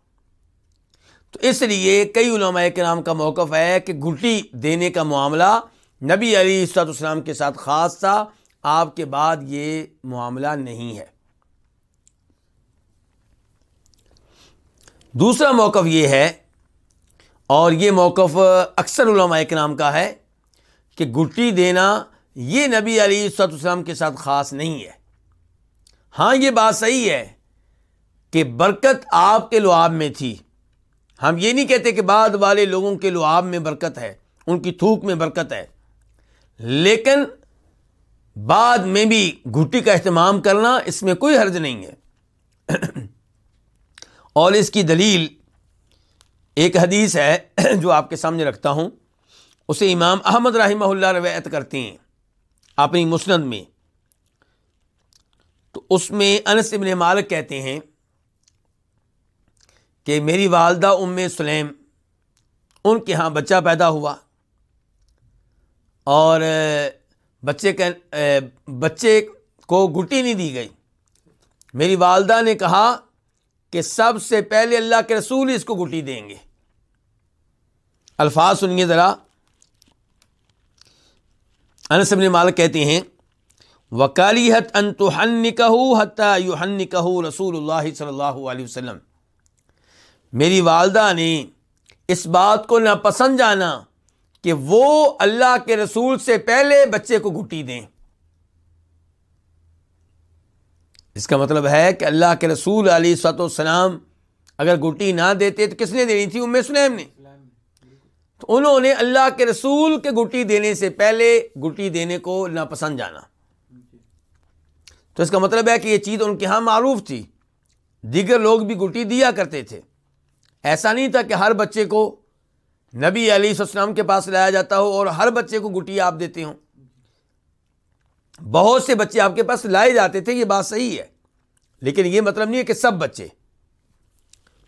تو اس لیے کئی علماء کے نام کا موقف ہے کہ گھٹی دینے کا معاملہ نبی علی السلاط اسلام کے ساتھ خاص تھا، آپ کے بعد یہ معاملہ نہیں ہے۔ دوسرا موقف یہ ہے، اور یہ موقف اکثر علماء کے نام کا ہے، کہ گٹی دینا یہ نبی علی سط اسلام کے ساتھ خاص نہیں ہے۔ ہاں یہ بات صحیح ہے کہ برکت آپ کے لعاب میں تھی۔ ہم یہ نہیں کہتے کہ بعد والے لوگوں کے لعاب میں برکت ہے، ان کی تھوک میں برکت ہے۔ لیکن بعد میں بھی گھٹی کا اہتمام کرنا اس میں کوئی حرج نہیں ہے۔ اور اس کی دلیل ایک حدیث ہے جو آپ کے سامنے رکھتا ہوں۔ اسے امام احمد رحمہ اللہ روایت کرتے ہیں اپنی مسند میں۔ تو اس میں انس ابن مالک کہتے ہیں کہ میری والدہ ام سلیم، ان کے ہاں بچہ پیدا ہوا۔ اور بچے کا بچے کو گٹی نہیں دی گئی۔ میری والدہ نے کہا کہ سب سے پہلے اللہ کے رسول اس کو گٹی دیں گے۔ الفاظ سنیے ذرا۔ انس ابن مالک کہتے ہیں وکالی حت انتحن حتیٰ یوحن کہ رسول اللہ صلی اللہ علیہ وسلم۔ میری والدہ نے اس بات کو ناپسند جانا کہ وہ اللہ کے رسول سے پہلے بچے کو گھٹی دیں۔ اس کا مطلب ہے کہ اللہ کے رسول علی سط وسلام اگر گٹی نہ دیتے تو کس نے دینی تھی؟ ام سلیم نے۔ تو انہوں نے اللہ کے رسول کے گٹی دینے سے پہلے گٹی دینے کو ناپسند جانا۔ تو اس کا مطلب ہے کہ یہ چیز ان کے ہاں معروف تھی۔ دیگر لوگ بھی گٹی دیا کرتے تھے۔ ایسا نہیں تھا کہ ہر بچے کو نبی علی السلام کے پاس لایا جاتا ہو اور ہر بچے کو گٹی آپ دیتے ہوں۔ بہت سے بچے آپ کے پاس لائے جاتے تھے، یہ بات صحیح ہے۔ لیکن یہ مطلب نہیں ہے کہ سب بچے۔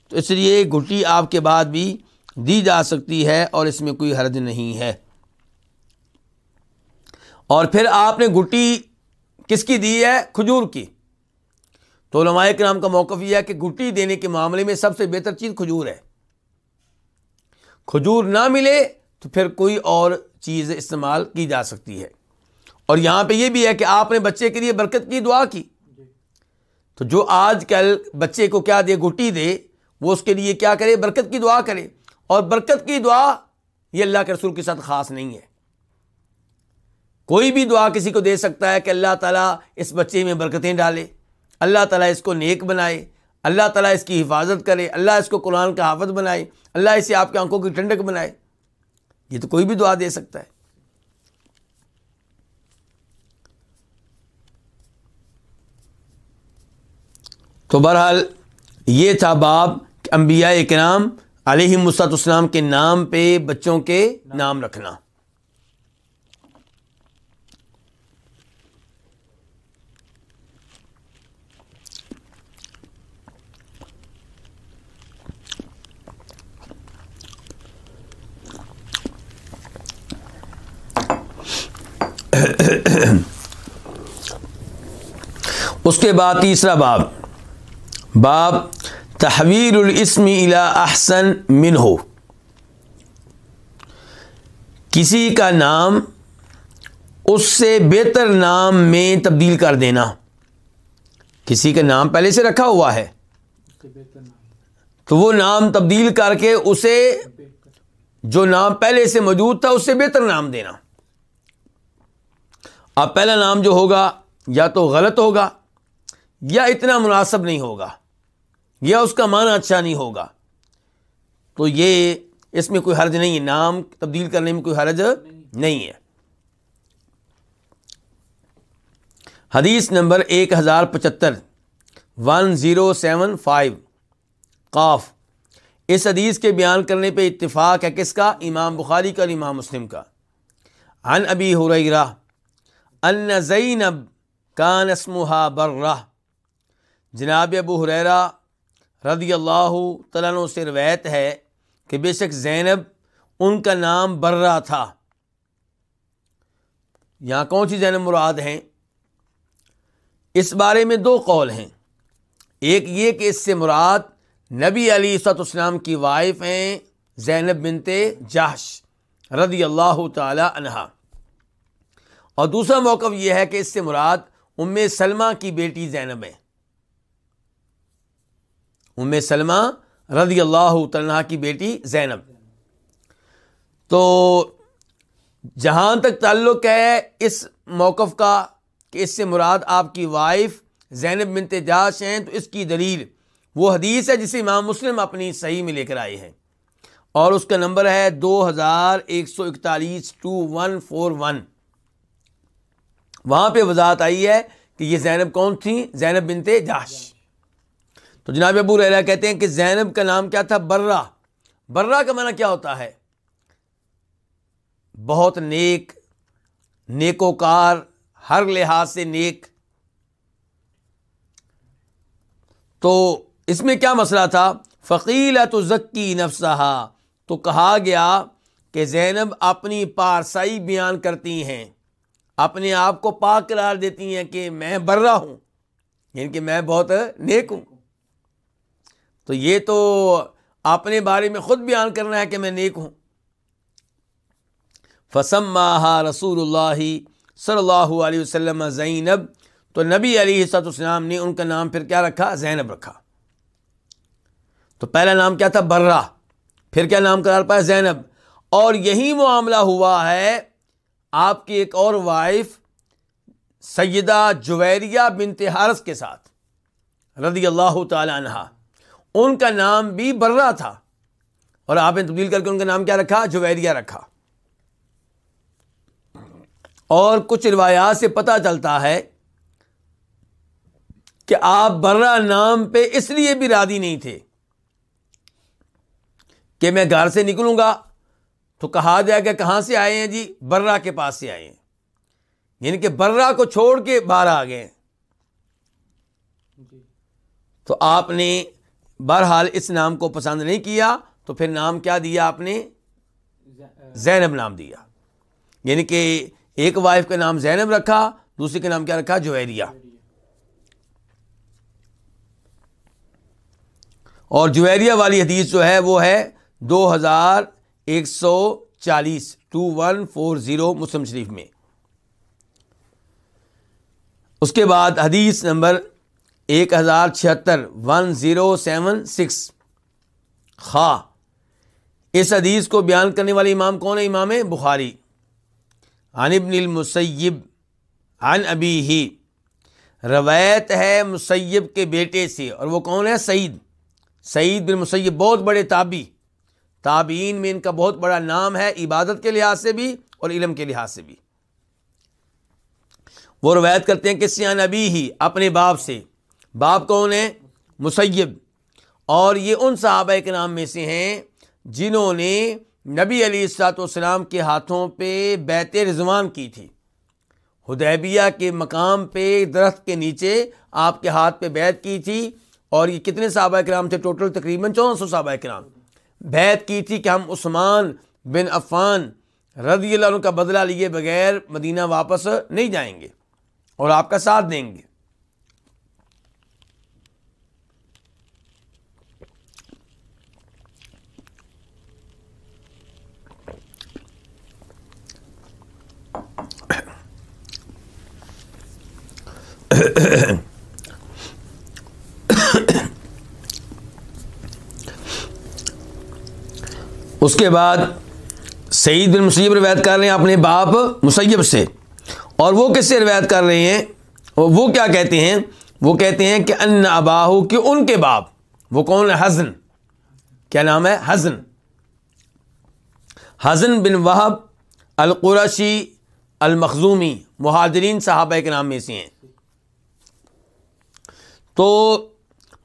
تو اس لیے گٹی آپ کے بعد بھی دی جا سکتی ہے اور اس میں کوئی حرج نہیں ہے۔ اور پھر آپ نے گٹی کس کی دی ہے؟ کھجور کی۔ تو علماء کے نام کا موقف یہ ہے کہ گٹی دینے کے معاملے میں سب سے بہتر چیز کھجور ہے۔ کھجور نہ ملے تو پھر کوئی اور چیز استعمال کی جا سکتی ہے۔ اور یہاں پہ یہ بھی ہے کہ آپ نے بچے کے لیے برکت کی دعا کی۔ تو جو آج کل بچے کو کیا دے، گٹی دے، وہ اس کے لیے کیا کرے؟ برکت کی دعا کرے۔ اور برکت کی دعا یہ اللہ کے رسول کے ساتھ خاص نہیں ہے۔ کوئی بھی دعا کسی کو دے سکتا ہے کہ اللہ تعالیٰ اس بچے میں برکتیں ڈالے۔ اللہ تعالیٰ اس کو نیک بنائے، اللہ تعالیٰ اس کی حفاظت کرے، اللہ اس کو قرآن کا حافظ بنائے، اللہ اسے آپ کی آنکھوں کی ٹھنڈک بنائے۔ یہ تو کوئی بھی دعا دے سکتا ہے۔ تو بہرحال یہ تھا باب انبیاء کرام علیہ مسط اسلام کے نام پہ بچوں کے نام رکھنا۔ اس کے بعد تیسرا باب۔ باب تحویر الاسم الى احسن من ہو کسی کا نام اس سے بہتر نام میں تبدیل کر دینا۔ کسی کا نام پہلے سے رکھا ہوا ہے۔ تو وہ نام تبدیل کر کے اسے جو نام پہلے سے موجود تھا اس سے بہتر نام دینا۔ اب پہلا نام جو ہوگا یا تو غلط ہوگا یا اتنا مناسب نہیں ہوگا، یا اس کا معنی اچھا نہیں ہوگا۔ تو یہ اس میں کوئی حرج نہیں ہے، نام تبدیل کرنے میں کوئی حرج نہیں ہے۔ حدیث نمبر ایک ہزار پچہتر ون زیرو سیون فائیو قاف۔ اس حدیث کے بیان کرنے پہ اتفاق ہے کس کا؟ امام بخاری کا اور امام مسلم کا۔ ان ابی حریرہ ان زینب کان اسمہا برہ جناب ابو حریرہ رضی اللہ تعالیٰ سے روایت ہے کہ بے شک زینب ان کا نام برہ تھا۔ یہاں کون سی زینب مراد ہیں؟ اس بارے میں دو قول ہیں۔ ایک یہ کہ اس سے مراد نبی علی سط اسلام کی وائف ہیں زینب بنتے جاش رضی اللہ تعالی عنہا۔ اور دوسرا موقف یہ ہے کہ اس سے مراد ام سلمہ کی بیٹی زینب ہے۔ ام سلمہ رضی اللہ تعالیٰ کی بیٹی زینب۔ تو جہاں تک تعلق ہے اس موقف کا کہ اس سے مراد آپ کی وائف زینب بنتے جاش ہیں، تو اس کی دلیل وہ حدیث ہے جسے امام مسلم اپنی صحیح میں لے کر آئے ہیں۔ اور اس کا نمبر ہے دو ہزار ایک سو اکتالیس ٹو ون فور ون۔ وہاں پہ وضاحت آئی ہے کہ یہ زینب کون تھی؟ زینب بنتے جاش تو جناب ابو ریرا کہتے ہیں کہ زینب کا نام کیا تھا؟ برہ برہ کا معنی کیا ہوتا ہے؟ بہت نیک، نیکوکار، ہر لحاظ سے نیک۔ تو اس میں کیا مسئلہ تھا؟ فقیل تو ذکی نفسہ تو کہا گیا کہ زینب اپنی پارسائی بیان کرتی ہیں۔ اپنے آپ کو پاک قرار دیتی ہیں کہ میں برا ہوں یعنی کہ میں بہت نیک ہوں۔ تو یہ تو اپنے بارے میں خود بیان کرنا ہے کہ میں نیک ہوں۔ فسم رسول اللہ صلی اللہ علیہ وسلم زینب تو نبی علی سط اسلام نے ان کا نام پھر کیا رکھا؟ زینب رکھا۔ تو پہلا نام کیا تھا؟ برہ۔ پھر کیا نام کرار پایا؟ زینب۔ اور یہی معاملہ ہوا ہے آپ کی ایک اور وائف سیدہ جویریہ بنت حارث کے ساتھ، رضی اللہ تعالی عنہ ان کا نام بھی برہ تھا۔ اور آپ نے تبدیل کر کے ان کا نام کیا رکھا؟ جویریہ رکھا۔ اور کچھ روایات سے پتہ چلتا ہے کہ آپ برہ نام پہ اس لیے بھی رادی نہیں تھے کہ میں گھر سے نکلوں گا تو کہا جائے گا کہاں سے آئے ہیں جی؟ برا کے پاس سے آئے ہیں۔ یعنی کہ برا کو چھوڑ کے باہر آ گئے تو آپ نے بہرحال اس نام کو پسند نہیں کیا تو پھر نام کیا دیا آپ نے؟ زینب۔ نام دیا۔ یعنی کہ ایک وائف کا نام زینب رکھا دوسری کا نام کیا رکھا؟ جویریہ اور جویریہ والی حدیث جو ہے وہ ہے دو ہزار ایک سو چالیس two one four zero Muslim شریف میں۔ اس کے بعد حدیث نمبر ایک ہزار چھہتر ون زیرو سیون سکس خا اس حدیث کو بیان کرنے والے امام کون ہے؟ امام بخاری۔ عن ابن المسیب، عن ابی ہی روایت ہے مسیب کے بیٹے سے، اور وہ کون ہے؟ سعید۔ سعید بن مسیب، بہت بڑے تابی تابعین میں ان کا بہت بڑا نام ہے عبادت کے لحاظ سے بھی اور علم کے لحاظ سے بھی۔ وہ روایت کرتے ہیں کہ سیاح نبی ہی اپنے باپ سے، باپ کون ہے؟ مسیب۔ اور یہ ان صحابہ کے نام میں سے ہیں جنہوں نے نبی علی السلاط والسلام کے ہاتھوں پہ بیت رضوان کی تھی۔ ہدیبیہ کے مقام پہ درخت کے نیچے آپ کے ہاتھ پہ بیت کی تھی اور یہ کتنے صحابہ کرام تھے؟ ٹوٹل تقریباً چودہ سو صحابہ کرام۔ بیت کی تھی کہ ہم عثمان بن عفان رضی اللہ عنہ کا بدلہ لیے بغیر مدینہ واپس نہیں جائیں گے اور آپ کا ساتھ دیں گے۔ اس کے بعد سعید بن مسیب روایت کر رہے ہیں اپنے باپ مسیب سے۔ اور وہ کس سے روایت کر رہے ہیں؟ وہ کیا کہتے ہیں؟ وہ کہتے ہیں کہ ان اباہو، کہ ان کے باپ۔ وہ کون ہے؟ حزن۔ کیا نام ہے؟ حزن۔ حزن بن وہب القرشی المخزومی۔ مہاجرین صحابہ کے نام میں سے ہیں۔ تو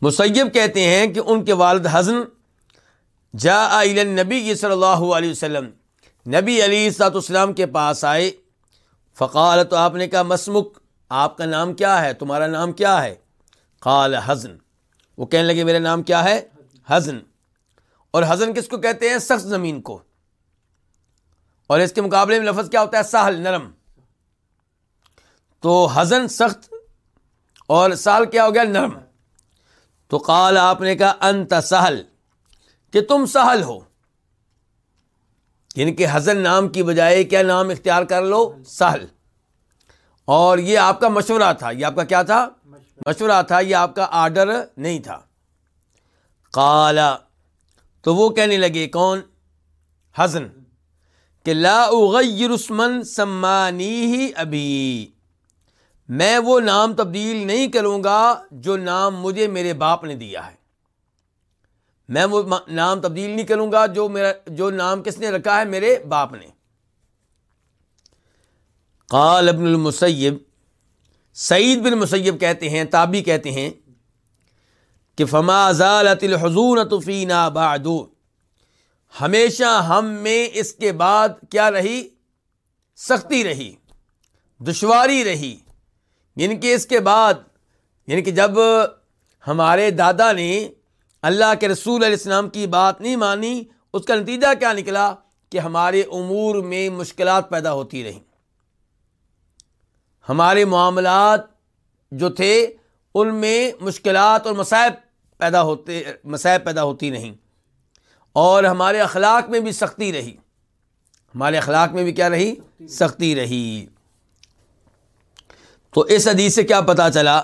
مسیب کہتے ہیں کہ ان کے والد حزن جا نبی صلی اللہ علیہ وسلم. نبی علی سات اسلام کے پاس آئے فقال تو آپ نے کہا، مسمک، آپ کا نام کیا ہے؟ تمہارا نام کیا ہے؟ قال، حزن۔ وہ کہنے لگے، میرا نام کیا ہے؟ حزن۔ اور حزن کس کو کہتے ہیں؟ سخت زمین کو۔ اور اس کے مقابلے میں لفظ کیا ہوتا ہے؟ سہل نرم۔ تو حزن سخت اور سال کیا ہو گیا؟ نرم۔ تو قال، آپ نے کہا، انت سہل کہ تم سہل ہو۔ یعنی کہ حزن نام کی بجائے کیا نام اختیار کر لو؟ سہل۔ اور یہ آپ کا مشورہ تھا۔ یہ آپ کا کیا تھا؟ مشورہ تھا۔ یہ آپ کا آرڈر نہیں تھا۔ کالا تو وہ کہنے لگے، کون؟ حزن کہ لا اغیر سمانی ہی ابھی۔ میں وہ نام تبدیل نہیں کروں گا جو نام مجھے میرے باپ نے دیا ہے۔ میں وہ نام تبدیل نہیں کروں گا جو میرا جو نام کس نے رکھا ہے میرے باپ نے۔ قال ابن المسیب، سعید بن مسیب کہتے ہیں تابی کہتے ہیں کہ فما ضالت الحضون فینا بعدو ہمیشہ ہم میں اس کے بعد کیا رہی؟ سختی رہی، دشواری رہی۔ یعنی کہ اس کے بعد یعنی کہ جب ہمارے دادا نے اللہ کے رسول علیہ السلام کی بات نہیں مانی، اس کا نتیجہ کیا نکلا؟ کہ ہمارے امور میں مشکلات پیدا ہوتی رہیں۔ ہمارے معاملات جو تھے، ان میں مشکلات اور مسائب پیدا ہوتے مسائب پیدا ہوتی نہیں اور ہمارے اخلاق میں بھی سختی رہی۔ ہمارے اخلاق میں بھی کیا رہی؟ سختی رہی۔ تو اس حدیث سے کیا پتا چلا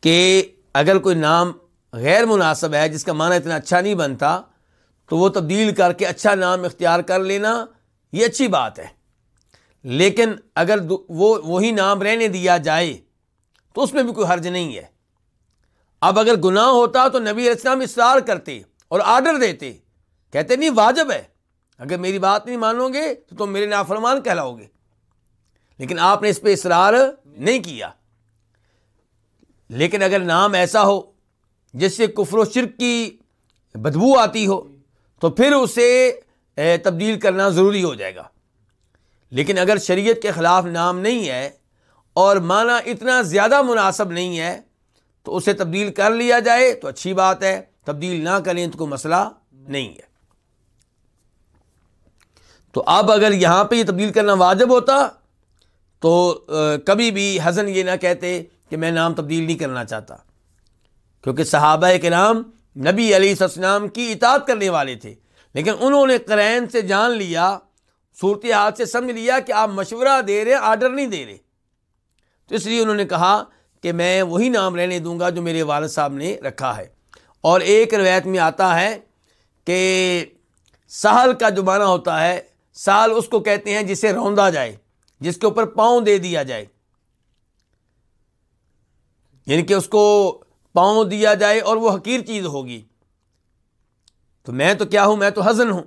کہ اگر کوئی نام غیر مناسب ہے، جس کا معنی اتنا اچھا نہیں بنتا، تو وہ تبدیل کر کے اچھا نام اختیار کر لینا، یہ اچھی بات ہے۔ لیکن اگر وہ، وہی نام رہنے دیا جائے، تو اس میں بھی کوئی حرج نہیں ہے۔ اب اگر گناہ ہوتا تو نبی علیہ السلام اصرار کرتے اور آرڈر دیتے۔ کہتے نہیں، واجب ہے۔ اگر میری بات نہیں مانو گے تو تم میرے نافرمان کہلاؤ گے۔ لیکن آپ نے اس پہ اصرار نہیں کیا۔ لیکن اگر نام ایسا ہو جس سے کفر و شرک کی بدبو آتی ہو، تو پھر اسے تبدیل کرنا ضروری ہو جائے گا۔ لیکن اگر شریعت کے خلاف نام نہیں ہے اور معنی اتنا زیادہ مناسب نہیں ہے، تو اسے تبدیل کر لیا جائے تو اچھی بات ہے۔ تبدیل نہ کریں تو کوئی مسئلہ نہیں ہے۔ تو اب اگر یہاں پہ یہ تبدیل کرنا واجب ہوتا تو کبھی بھی حزن یہ نہ کہتے کہ میں نام تبدیل نہیں کرنا چاہتا۔ کیونکہ صحابہ کے نام نبی علیہ السلام کی اطاعت کرنے والے تھے۔ لیکن انہوں نے کرین سے جان لیا صورت حال سے سمجھ لیا کہ آپ مشورہ دے رہے آرڈر نہیں دے رہے۔ تو اس لیے انہوں نے کہا کہ میں وہی نام رہنے دوں گا جو میرے والد صاحب نے رکھا ہے۔ اور ایک روایت میں آتا ہے کہ سہل کا جو معنی ہوتا ہے۔ سال اس کو کہتے ہیں جسے روندا جائے، جس کے اوپر پاؤں دے دیا جائے۔ یعنی کہ اس کو پاؤں دیا جائے اور وہ حقیر چیز ہوگی۔ تو میں تو کیا ہوں؟ میں تو حزن ہوں۔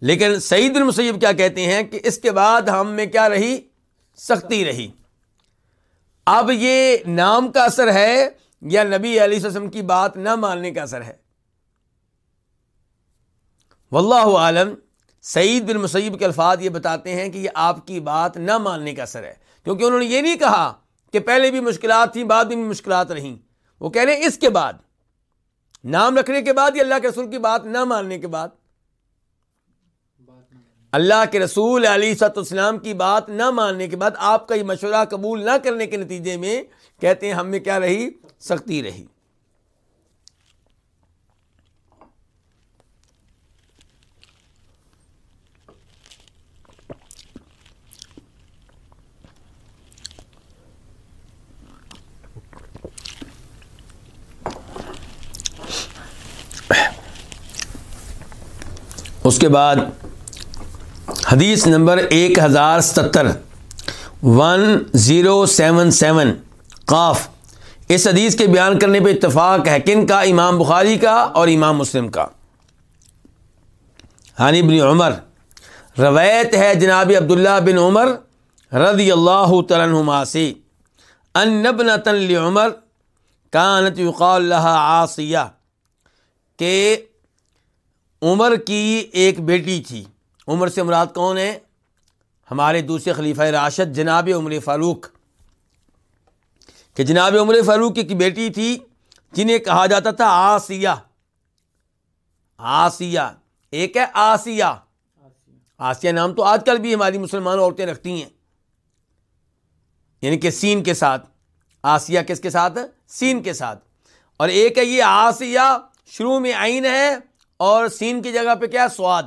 لیکن سعید المسیب کیا کہتے ہیں کہ اس کے بعد ہم میں کیا رہی؟ سختی رہی۔ اب یہ نام کا اثر ہے یا نبی علیہ وسلم کی بات نہ ماننے کا اثر ہے؟ واللہ عالم، سعید بن مسیب کے الفاظ یہ بتاتے ہیں کہ یہ آپ کی بات نہ ماننے کا اثر ہے۔ کیونکہ انہوں نے یہ نہیں کہا کہ پہلے بھی مشکلات تھیں، بعد میں بھی مشکلات رہیں۔ وہ کہہ رہے ہیں، اس کے بعد۔ نام رکھنے کے بعد یا اللہ کے رسول کی بات نہ ماننے کے بعد؟ اللہ کے رسول علی صد اسلام کی بات نہ ماننے کے بعد آپ کا یہ مشورہ قبول نہ کرنے کے نتیجے میں کہتے ہیں، ہم میں کیا رہی؟ سختی رہی۔ اس کے بعد حدیث نمبر ایک ہزار ستر ون زیرو سیون سیون قاف، اس حدیث کے بیان کرنے پہ اتفاق ہے کن کا؟ امام بخاری کا اور امام مسلم کا۔ ہانی بن عمر، روایت ہے جناب عبداللہ بن عمر رضی اللہ تعالیٰ سے، ان تن عمر کانت یقال اللہ آسیہ کہ عمر کی ایک بیٹی تھی۔ عمر سے مراد کون ہے؟ ہمارے دوسرے خلیفہ راشد جناب عمر فاروق۔ کہ جناب عمر فاروق کی بیٹی تھی جنہیں کہا جاتا تھا آسیہ۔ آسیہ، ایک ہے آسیہ۔ آسیہ نام تو آج کل بھی ہماری مسلمان عورتیں رکھتی ہیں۔ یعنی کہ سین کے ساتھ۔ آسیہ کس کے ساتھ؟ سین کے ساتھ۔ اور ایک ہے یہ آسیہ، شروع میں آئین ہے۔ اور سین کی جگہ پہ کیا سواد۔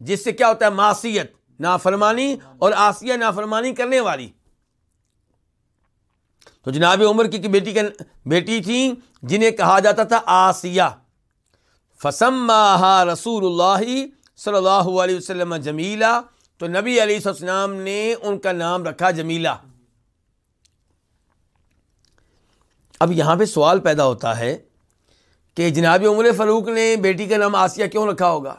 جس سے کیا ہوتا ہے؟ معصیت، نافرمانی اور آسیہ نافرمانی کرنے والی۔ تو جناب عمر کی بیٹی کے بیٹی تھی جنہیں کہا جاتا تھا آسیہ۔ فسم رسول اللہ صلی اللہ علیہ وسلم جمیلا تو نبی علیہ السلام نے ان کا نام رکھا جمیلا اب یہاں پہ سوال پیدا ہوتا ہے کہ جناب عمر فاروق نے بیٹی کا نام آسیہ کیوں رکھا ہوگا؟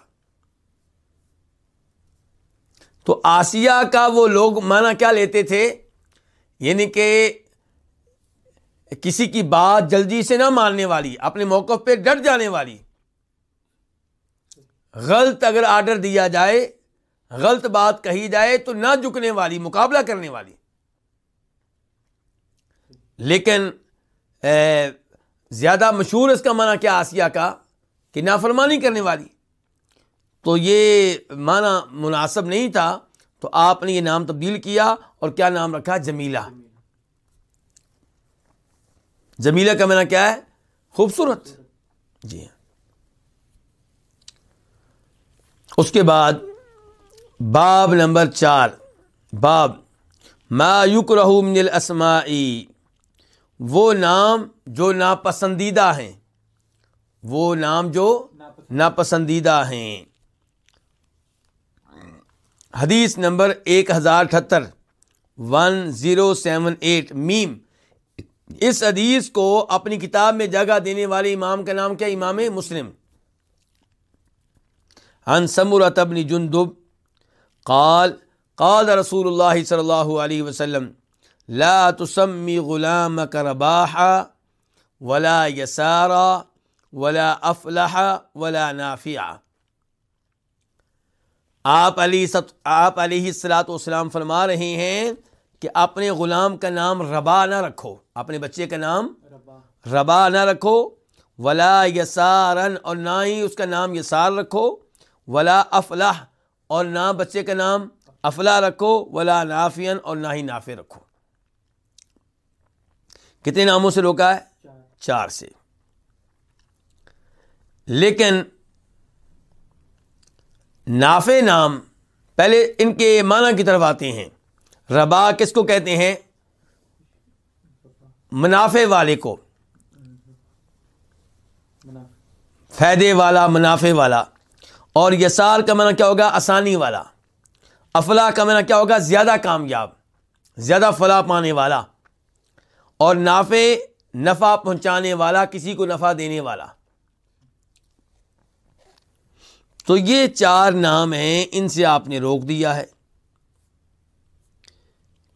تو آسیہ کا وہ لوگ مانا کیا لیتے تھے؟ یعنی کہ کسی کی بات جلدی سے نہ ماننے والی، اپنے موقف پہ ڈر جانے والی۔ غلط اگر آرڈر دیا جائے، غلط بات کہی جائے تو نہ جھکنے والی، مقابلہ کرنے والی۔ لیکن زیادہ مشہور اس کا معنی کیا آسیہ کا کہ نافرمانی کرنے والی۔ تو یہ معنی مناسب نہیں تھا، تو آپ نے یہ نام تبدیل کیا اور کیا نام رکھا؟ جمیلہ۔ جمیلہ کا معنی کیا ہے؟ خوبصورت۔ جی ہاں۔ اس کے بعد باب نمبر چار، باب ما یق من الاسمائی وہ نام جو ناپسندیدہ ہیں۔ وہ نام جو ناپسندیدہ ہیں۔ حدیث نمبر ایک ہزار اٹھہتر ون زیرو سیون ایٹ میم۔ اس حدیث کو اپنی کتاب میں جگہ دینے والے امام کا نام کیا؟ امام مسلم۔ ان سمرت ابن جندب قال قال رسول اللہ صلی اللہ علیہ وسلم لا تسمی غلام کرباح ولا یسارا ولا افلح ولا نافع آپ علی ست آپ علیہ السلاۃ والسلام فرما رہے ہیں کہ اپنے غلام کا نام ربا نہ رکھو، اپنے بچے کا نام ربا نہ رکھو۔ ولا یسارن، اور نہ ہی اس کا نام یسار رکھو۔ ولا افلاح اور نہ بچے کا نام افلا رکھو۔ ولا نافین، اور نہ ہی نافع رکھو۔ کتنے ناموں سے روکا ہے؟ چار سے۔ لیکن نافع نام پہلے ان کے معنی کی طرف آتے ہیں۔ ربا کس کو کہتے ہیں؟ منافع والے کو۔ فائدے والا، منافع والا۔ اور یسار کا معنی کیا ہوگا؟ آسانی والا۔ افلا کا معنی کیا ہوگا؟ زیادہ کامیاب، زیادہ فلاح پانے والا۔ اور نافع نفع پہنچانے والا، کسی کو نفع دینے والا۔ تو یہ چار نام ہیں، ان سے آپ نے روک دیا ہے۔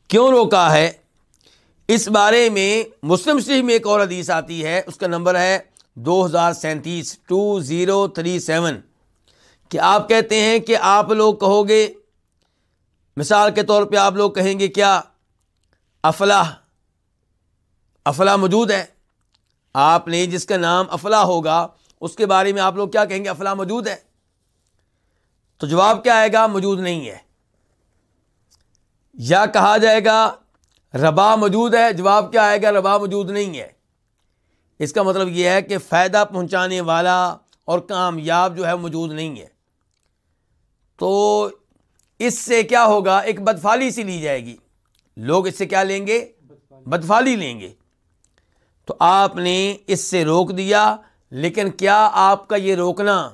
کیوں روکا ہے؟ اس بارے میں مسلم شریف میں ایک اور حدیث آتی ہے، اس کا نمبر ہے دو ہزار سینتیس ٹو زیرو تھری سیون۔ کہ آپ کہتے ہیں کہ آپ لوگ کہو گے، مثال کے طور پہ آپ لوگ کہیں گے، کیا؟ افلاح۔ افلاح موجود ہے۔ آپ نے جس کا نام افلاح ہوگا، اس کے بارے میں آپ لوگ کیا کہیں گے؟ افلاح موجود ہے۔ تو جواب کیا آئے گا؟ موجود نہیں ہے۔ یا کہا جائے گا، ربا موجود ہے۔ جواب کیا آئے گا؟ ربا موجود نہیں ہے۔ اس کا مطلب یہ ہے کہ فائدہ پہنچانے والا اور کامیاب جو ہے موجود نہیں ہے۔ تو اس سے کیا ہوگا؟ ایک بدفالی سی لی جائے گی۔ لوگ اس سے کیا لیں گے؟ بدفالی لیں گے۔ تو آپ نے اس سے روک دیا، لیکن کیا آپ کا یہ روکنا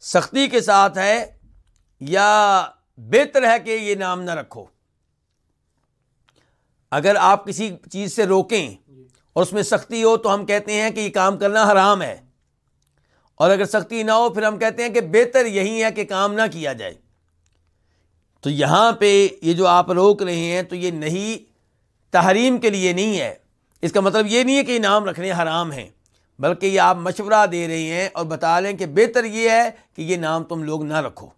سختی کے ساتھ ہے یا بہتر ہے کہ یہ نام نہ رکھو؟ اگر آپ کسی چیز سے روکیں اور اس میں سختی ہو تو ہم کہتے ہیں کہ یہ کام کرنا حرام ہے۔ اور اگر سختی نہ ہو، پھر ہم کہتے ہیں کہ بہتر یہی ہے کہ کام نہ کیا جائے۔ تو یہاں پہ یہ جو آپ روک رہے ہیں تو یہ نہیں، تحریم کے لیے نہیں ہے۔ اس کا مطلب یہ نہیں ہے کہ انعام رکھنے حرام ہیں، بلکہ یہ آپ مشورہ دے رہے ہیں اور بتا لیں کہ بہتر یہ ہے کہ یہ نام تم لوگ نہ رکھو۔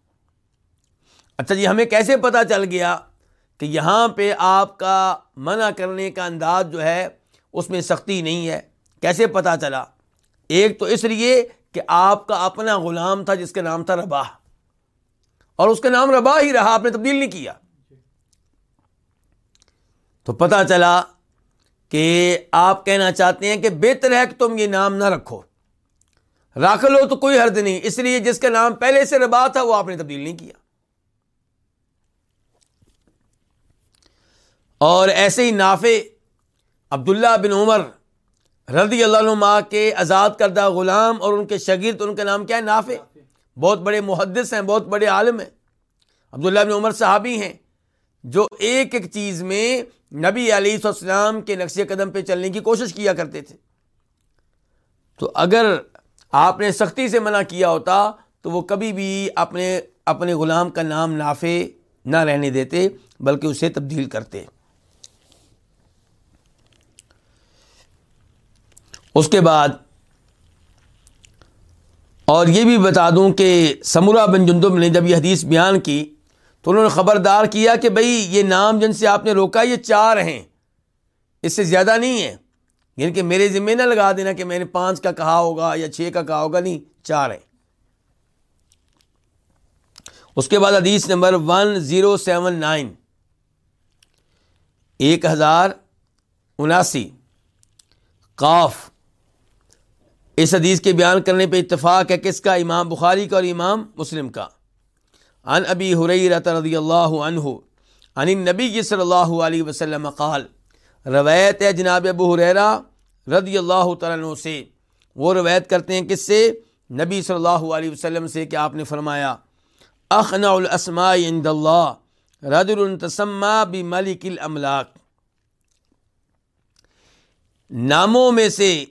اچھا جی ہمیں کیسے پتہ چل گیا کہ یہاں پہ آپ کا منع کرنے کا انداز جو ہے اس میں سختی نہیں ہے؟ کیسے پتہ چلا؟ ایک تو اس لیے کہ آپ کا اپنا غلام تھا جس کا نام تھا رباہ اور اس کا نام ربا ہی رہا، آپ نے تبدیل نہیں کیا۔ تو پتا چلا کہ آپ کہنا چاہتے ہیں کہ بہتر ہے کہ تم یہ نام نہ رکھو۔ رکھ لو تو کوئی حرد نہیں، اس لیے جس کا نام پہلے سے ربا تھا وہ آپ نے تبدیل نہیں کیا۔ اور ایسے ہی نافع عبداللہ بن عمر رضی اللہ عنہ کے آزاد کردہ غلام اور ان کے شگرد ان کا نام کیا ہے؟ نافع۔ بہت بڑے محدث ہیں، بہت بڑے عالم ہیں۔ عبداللہ بن عمر صحابی ہیں۔ جو ایک ایک چیز میں نبی علیہ السلام کے نقش قدم پہ چلنے کی کوشش کیا کرتے تھے۔ تو اگر آپ نے سختی سے منع کیا ہوتا تو وہ کبھی بھی اپنے اپنے غلام کا نام نافع نہ رہنے دیتے، بلکہ اسے تبدیل کرتے۔ اس کے بعد اور یہ بھی بتا دوں کہ سمورہ بن جندم نے جب یہ حدیث بیان کی تو انہوں نے خبردار کیا کہ بھائی یہ نام جن سے آپ نے روکا یہ چار ہیں۔ اس سے زیادہ نہیں ہے۔ یعنی کہ میرے ذمہ نہ لگا دینا کہ میں نے پانچ کا کہا ہوگا یا چھ کا کہا ہوگا، نہیں، چار ہیں۔ اس کے بعد حدیث number one zero seven nine ایک ہزار اناسی، قاف۔ اس حدیث کے بیان کرنے پہ اتفاق ہے کس کا؟ امام بخاری کا اور امام مسلم کا۔ ان ابی حریرت رضی اللہ عنہ عن نبی صلی اللہ علیہ وسلم قال، روایت ہے جناب ابو حریرا رضی اللہ تعالیٰ سے۔ وہ روایت کرتے ہیں کس سے؟ نبی صلی اللہ علیہ وسلم سے کہ آپ نے فرمایا اخنا الاسماء عند اللہ، رجل تسمى بملک الاملاک۔ ناموں میں سے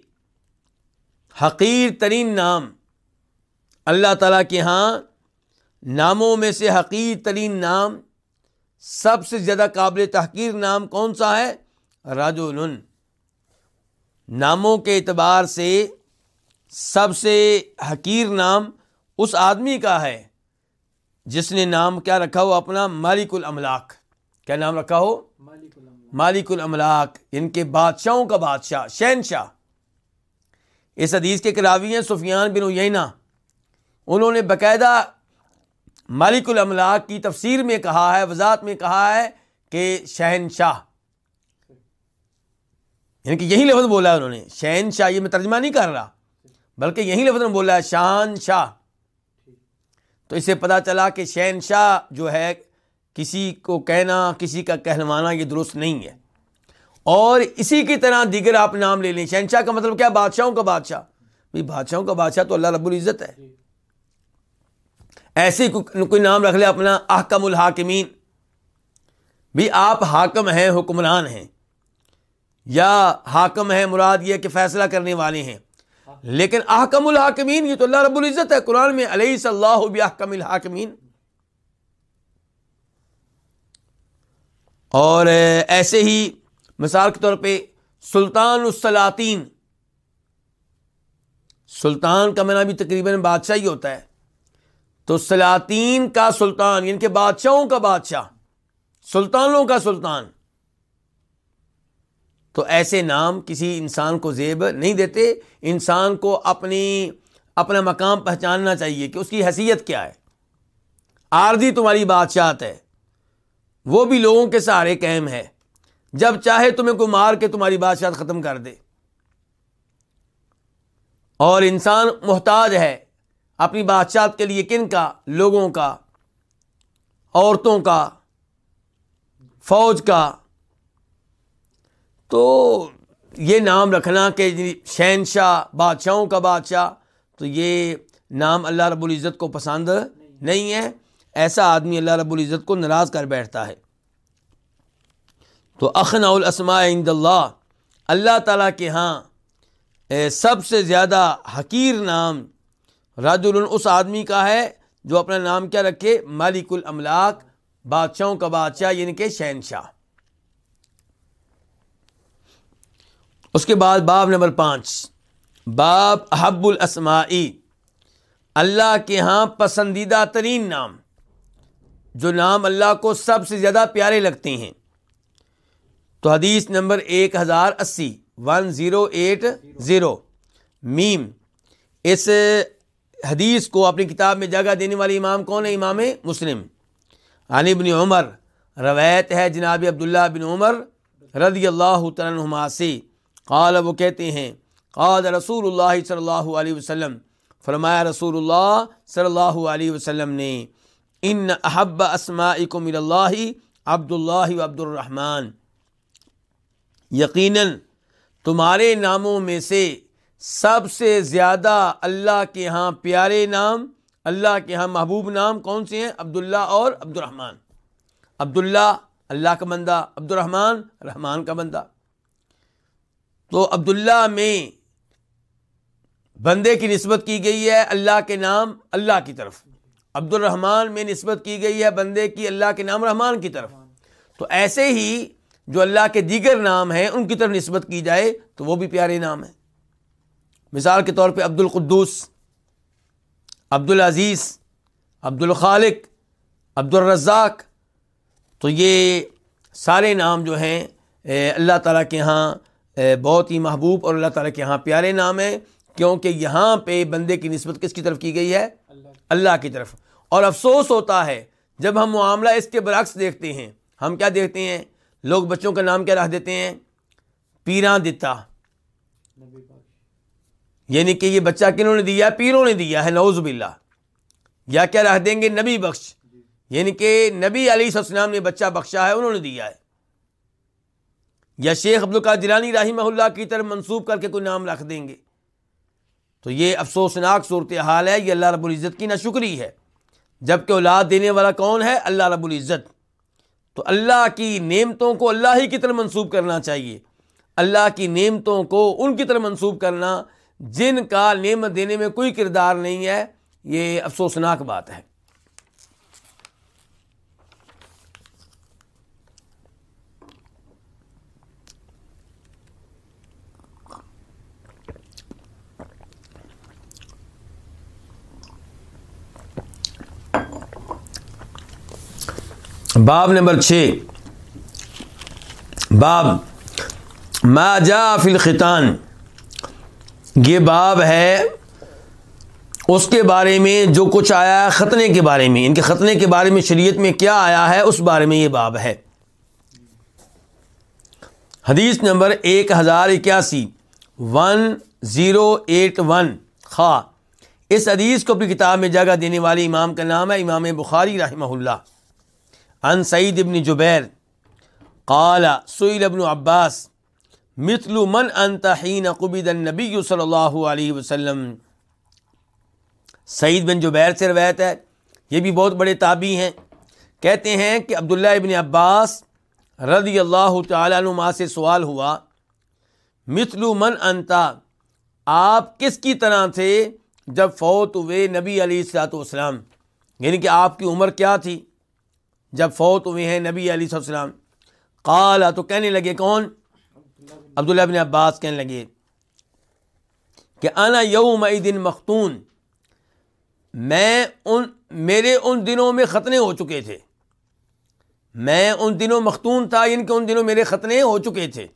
حقیر ترین نام اللہ تعالیٰ کے ہاں ناموں میں سے حقیر ترین نام، سب سے زیادہ قابل تحقیر نام کون سا ہے؟ راجو ناموں کے اعتبار سے سب سے حقیر نام اس آدمی کا ہے جس نے نام کیا رکھا ہو اپنا؟ مالک الاملاک۔ کیا نام رکھا ہو؟ مالک الاملاک۔ ان کے بادشاہوں کا بادشاہ، شہنشاہ۔ اس حدیث کے کراوی ہیں سفیان بن اینا انہوں نے باقاعدہ مالک الاملاک کی تفسیر میں کہا ہے، وضاحت میں کہا ہے کہ شہنشاہ۔ یعنی کہ یہی لفظ بولا ہے انہوں نے۔ شہن شاہ یہ میں ترجمہ نہیں کر رہا، بلکہ یہی لفظ میں بولا ہے شان شاہ تو اسے پتا چلا کہ شہن شاہ جو ہے، کسی کو کہنا، کسی کا کہلوانا یہ درست نہیں ہے۔ اور اسی کی طرح دیگر آپ نام لے لیں۔ شہنشاہ کا مطلب کیا؟ بادشاہوں کا بادشاہ۔ بھائی، بادشاہوں کا بادشاہ تو اللہ رب العزت ہے۔ ایسے کوئی نام رکھ لے اپنا احکم الحاکمین۔ بھی آپ حاکم ہیں، حکمران ہیں۔ یا حاکم ہیں، مراد یہ کہ فیصلہ کرنے والے ہیں۔ لیکن احکم الحاکمین، یہ تو اللہ رب العزت ہے، قرآن میں علیہ صلی اللہ احکم الحاکمین۔ اور ایسے ہی مثال کے طور پہ سلطان السلاطین۔ سلطان کا منع بھی تقریباً بادشاہ ہی ہوتا ہے۔ تو سلاطین کا سلطان یعنی کہ بادشاہوں کا بادشاہ، سلطانوں کا سلطان۔ تو ایسے نام کسی انسان کو زیب نہیں دیتے، انسان کو اپنی، اپنا مقام پہچاننا چاہیے کہ اس کی حیثیت کیا ہے۔ عارضی تمہاری بادشاہت ہے، وہ بھی لوگوں کے سہارے قائم ہے۔ جب چاہے تمہیں کو مار کے تمہاری بادشاہ ختم کر دے۔ اور انسان محتاج ہے اپنی بادشاہ کے لیے کن کا؟ لوگوں کا، عورتوں کا، فوج کا۔ تو یہ نام رکھنا کہ یعنی شہنشاہ، بادشاہوں کا بادشاہ، تو یہ نام اللہ رب العزت کو پسند نہیں ہے۔ ایسا آدمی اللہ رب العزت کو ناراض کر بیٹھتا ہے۔ تو اخنا الاسماء عند اللہ۔ اللہ تعالیٰ کے ہاں سب سے زیادہ حقیر نام رج اس آدمی کا ہے جو اپنا نام کیا رکھے؟ مالک الاملاک، بادشاہوں کا بادشاہ یعنی کہ شہنشاہ۔ اس کے بعد باب نمبر پانچ۔ باب احب الاسمائی۔ اللہ کے ہاں پسندیدہ ترین نام، جو نام اللہ کو سب سے زیادہ پیارے لگتے ہیں۔ تو حدیث نمبر ایک ہزار اسی۔ One zero eight zero. میم۔ اس حدیث کو اپنی کتاب میں جگہ دینے والی امام کون ہے؟ امام مسلم۔ علی بن عمر۔ روایت ہے جناب عبداللہ بن عمر رضی اللہ تعالیٰ سے۔ قال، وہ کہتے ہیں، قال رسول اللہ صلی اللہ علیہ وسلم۔ فرمایا رسول اللہ صلی اللہ علیہ وسلم نے، ان احب اسماءکم اللہ عبد اللہ و عبد الرحمن یقیناً تمہارے ناموں میں سے سب سے زیادہ اللہ کے ہاں پیارے نام، اللہ کے ہاں محبوب نام کون سے ہیں؟ عبداللہ اور عبد الرحمن عبداللہ اللہ کا بندہ عبد الرحمن رحمان کا بندہ۔ تو عبداللہ میں بندے کی نسبت کی گئی ہے اللہ کے نام اللہ کی طرف۔ عبد الرحمن میں نسبت کی گئی ہے بندے کی اللہ کے نام رحمان کی طرف۔ تو ایسے ہی جو اللہ کے دیگر نام ہیں، ان کی طرف نسبت کی جائے تو وہ بھی پیارے نام ہیں۔ مثال کے طور پہ عبد القدوس عبد العزیز عبد الخالق عبد الرزاق تو یہ سارے نام جو ہیں اللہ تعالیٰ کے ہاں بہت ہی محبوب اور اللہ تعالیٰ کے یہاں پیارے نام ہیں، کیونکہ یہاں پہ بندے کی نسبت کس کی طرف کی گئی ہے؟ اللہ کی طرف۔ اور افسوس ہوتا ہے، جب ہم معاملہ اس کے برعکس دیکھتے ہیں، ہم کیا دیکھتے ہیں؟ لوگ بچوں کا نام کیا رکھ دیتے ہیں؟ پیراں دتا یعنی کہ یہ بچہ کنہوں نے دیا؟ پیروں نے دیا ہے نوز باللہ۔ یا کیا رکھ دیں گے؟ نبی بخش۔ یعنی کہ نبی علیہ السلام نے بچہ بخشا ہے، انہوں نے دیا ہے۔ یا شیخ عبد القاد رحمہ اللہ کی طرف منسوب کر کے کوئی نام رکھ دیں گے؟ تو یہ افسوسناک صورت حال ہے، یہ اللہ رب العزت کی ناشکری ہے۔ جبکہ اولاد دینے والا کون ہے؟ اللہ رب العزت۔ تو اللہ کی نعمتوں کو اللہ ہی کی طرف منسوب کرنا چاہیے۔ اللہ کی نعمتوں کو ان کی طرف منسوب کرنا جن کا نعمت دینے میں کوئی کردار نہیں ہے، یہ افسوسناک بات ہے۔ باب نمبر چھ۔ باب ما جا فی الخطان یہ باب ہے اس کے بارے میں جو کچھ آیا ہے ختنے کے بارے میں۔ ان کے ختنے کے بارے میں شریعت میں کیا آیا ہے، اس بارے میں یہ باب ہے۔ حدیث نمبر ایک ہزار اکیاسی۔ One zero eight one. خواہ اس حدیث کو اپنی کتاب میں جگہ دینے والی امام کا نام ہے، امام بخاری رحمہ اللہ۔ ان سعید ابن جبیر۔ قال، سئل ابن عباس۔ مثل من انت حين قبض النبي صلی اللہ علیہ وسلم۔ سعید بن جبیر سے روایت ہے، یہ بھی بہت بڑے تابی ہیں۔ کہتے ہیں کہ عبداللہ ابن عباس رضی اللہ تعالیٰ عنہ سے سوال ہوا، مثل من انتا آپ کس کی طرح تھے جب فوت ہوئے نبی علیہ السلاۃ والسلام؟ یعنی کہ آپ کی عمر کیا تھی جب فوت ہوئے ہیں نبی علیہ السلام قالا تو کہنے لگے، کون؟ عبداللہ بن عباس کہنے لگے کہ انا یوم دن مختون، میں ان، میرے ان دنوں میں ختنے ہو چکے تھے۔ میں ان دنوں مختون تھا یعنی کہ ان دنوں میرے ختنے ہو چکے تھے۔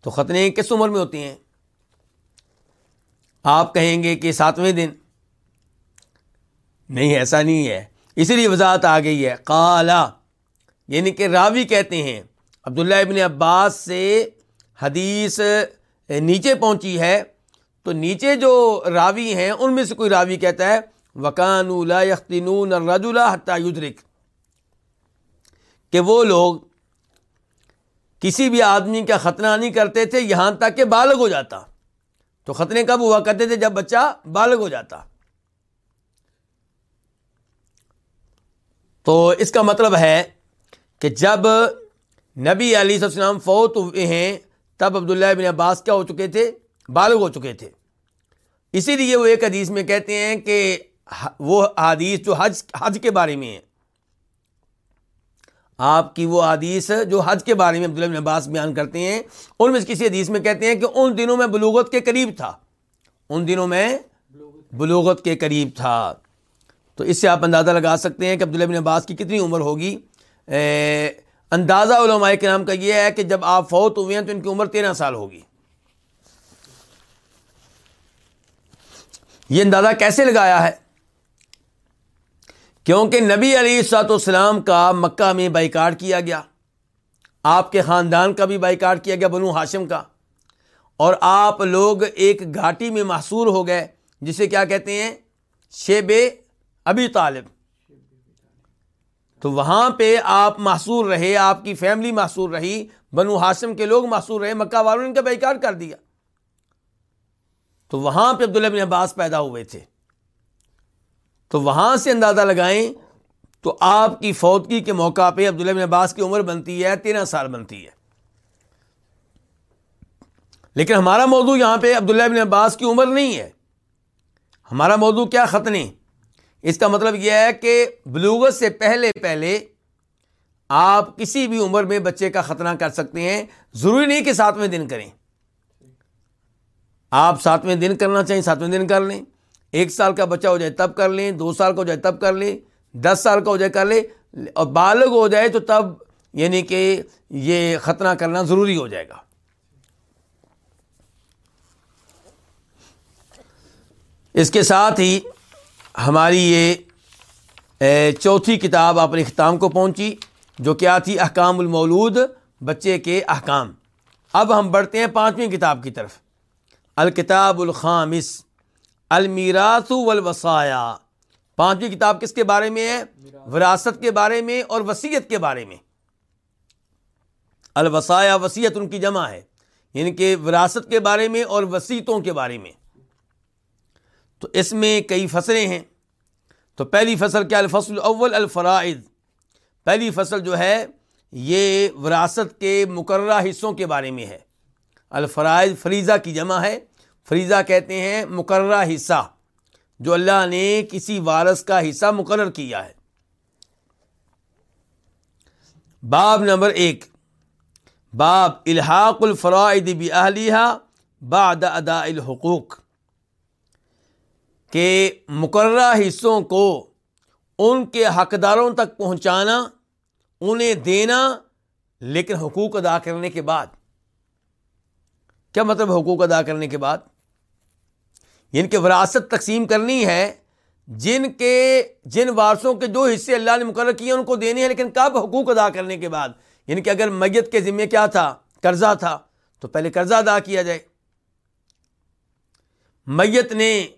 تو ختنے کس عمر میں ہوتی ہیں؟ آپ کہیں گے کہ ساتویں دن۔ نہیں، ایسا نہیں ہے۔ اسی لیے وضاحت آ گئی ہے۔ کالا یعنی کہ راوی کہتے ہیں۔ عبداللہ ابن عباس سے حدیث نیچے پہنچی ہے، تو نیچے جو راوی ہیں، ان میں سے کوئی راوی کہتا ہے وکان یختنون حتیٰ یدرک کہ وہ لوگ کسی بھی آدمی کا ختنہ نہیں کرتے تھے، یہاں تک کہ بالغ ہو جاتا۔ تو ختنے کب ہوا کرتے تھے؟ جب بچہ بالغ ہو جاتا۔ تو اس کا مطلب ہے کہ جب نبی علیہ السلام فوت ہوئے ہیں، تب عبداللہ بن عباس کیا ہو چکے تھے؟ بالغ ہو چکے تھے۔ اسی لیے وہ ایک حدیث میں کہتے ہیں کہ وہ حدیث جو حج حج کے بارے میں ہے۔ آپ کی وہ حدیث جو حج کے بارے میں عبداللہ بن عباس بیان کرتے ہیں، ان میں کسی حدیث میں کہتے ہیں کہ ان دنوں میں بلوغت کے قریب تھا۔ ان دنوں میں بلوغت کے قریب تھا۔ تو اس سے آپ اندازہ لگا سکتے ہیں کہ عبداللہ بن عباس کی کتنی عمر ہوگی۔ اندازہ علماء کے نام کا یہ ہے کہ جب آپ فوت ہوئے ہیں تو ان کی عمر تیرہ سال ہوگی۔ یہ اندازہ کیسے لگایا ہے؟ کیونکہ نبی علی سات والسلام کا مکہ میں بائیکاٹ کیا گیا، آپ کے خاندان کا بھی بائیکاٹ کیا گیا، بنو ہاشم کا۔ اور آپ لوگ ایک گھاٹی میں محصور ہو گئے، جسے کیا کہتے ہیں؟ شیب ابھی طالب۔ تو وہاں پہ آپ محصور رہے، آپ کی فیملی محصور رہی، بنو ہاشم کے لوگ محصور رہے، مکہ والوں نے ان کا بیکار کر دیا۔ تو وہاں پہ عبداللہ بن عباس پیدا ہوئے تھے۔ تو وہاں سے اندازہ لگائیں تو آپ کی فوتگی کے موقع پہ عبداللہ بن عباس کی عمر بنتی ہے، تیرہ سال بنتی ہے۔ لیکن ہمارا موضوع یہاں پہ عبداللہ بن عباس کی عمر نہیں ہے۔ ہمارا موضوع کیا ختنے اس کا مطلب یہ ہے کہ بلوغت سے پہلے پہلے آپ کسی بھی عمر میں بچے کا ختنہ کر سکتے ہیں۔ ضروری نہیں کہ ساتویں دن کریں۔ آپ ساتویں دن کرنا چاہیں ساتویں دن کر لیں۔ ایک سال کا بچہ ہو جائے تب کر لیں، دو سال کا ہو جائے تب کر لیں، دس سال کا ہو جائے کر لیں۔ اور بالغ ہو جائے تو تب یعنی کہ یہ ختنہ کرنا ضروری ہو جائے گا۔ اس کے ساتھ ہی ہماری یہ چوتھی کتاب اپنے اختتام کو پہنچی، جو کیا تھی؟ احکام المولود، بچے کے احکام۔ اب ہم بڑھتے ہیں پانچویں کتاب کی طرف۔ الکتاب الخامس المیراث والوصایا پانچویں کتاب کس کے بارے میں ہے؟ وراثت کے بارے میں اور وسیعت کے بارے میں۔ الوسایا وسیعت ان کی جمع ہے یعنی کہ وراثت کے بارے میں اور وسیعتوں کے بارے میں۔ تو اس میں کئی فصلیں ہیں۔ تو پہلی فصل کیا؟ الفصل اول الفرائض۔ پہلی فصل جو ہے، یہ وراثت کے مقررہ حصوں کے بارے میں ہے۔ الفرائض فریضہ کی جمع ہے۔ فریضہ کہتے ہیں مقررہ حصہ، جو اللہ نے کسی وارث کا حصہ مقرر کیا ہے۔ باب نمبر ایک۔ باب الحاق الفرائد بہلیہ بعد ادا الحقوق۔ کہ مقررہ حصوں کو ان کے حقداروں تک پہنچانا، انہیں دینا، لیکن حقوق ادا کرنے کے بعد۔ کیا مطلب حقوق ادا کرنے کے بعد؟ یعنی کہ وراثت تقسیم کرنی ہے۔ جن کے، جن وارثوں کے جو حصے اللہ نے مقرر کیے، ان کو دینے ہیں، لیکن کب حقوق ادا کرنے کے بعد؟ یعنی کہ اگر میت کے ذمے کیا تھا؟ قرضہ تھا، تو پہلے قرضہ ادا کیا جائے۔ میت نے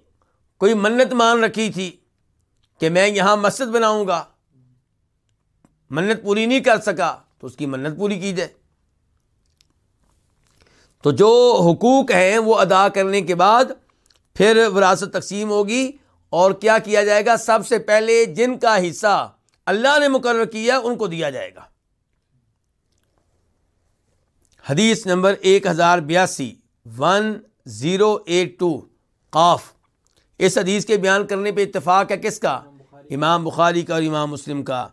کوئی منت مان رکھی تھی کہ میں یہاں مسجد بناؤں گا، منت پوری نہیں کر سکا، تو اس کی منت پوری کی جائے۔ تو جو حقوق ہیں وہ ادا کرنے کے بعد پھر وراثت تقسیم ہوگی اور کیا کیا جائے گا؟ سب سے پہلے جن کا حصہ اللہ نے مقرر کیا ان کو دیا جائے گا۔ حدیث نمبر ایک ہزار بیاسی، ون زیرو ایٹ ٹو، قاف۔ اس حدیث کے بیان کرنے پہ اتفاق ہے کس کا؟ امام بخاری کا اور امام مسلم کا۔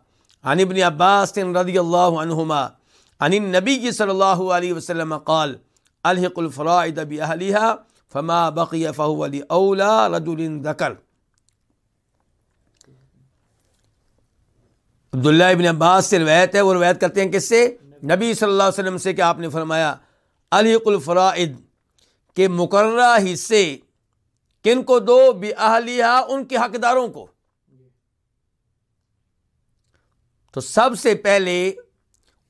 عن ابن عباس رضی اللہ عنہما، عن النبی صلی اللہ علیہ وسلم قال الحق الفرائد باہلیہ فما بقی فہو علی اولا رجل ذکر. عبداللہ ابن عباس سے روایت ہے، وہ روایت کرتے ہیں کس سے؟ نبی صلی اللہ علیہ وسلم سے کہ آپ نے فرمایا، الحق الفرائد کے مقررہ حصے کن کو دو؟ بھی اہلیہ ان کے حقداروں کو۔ تو سب سے پہلے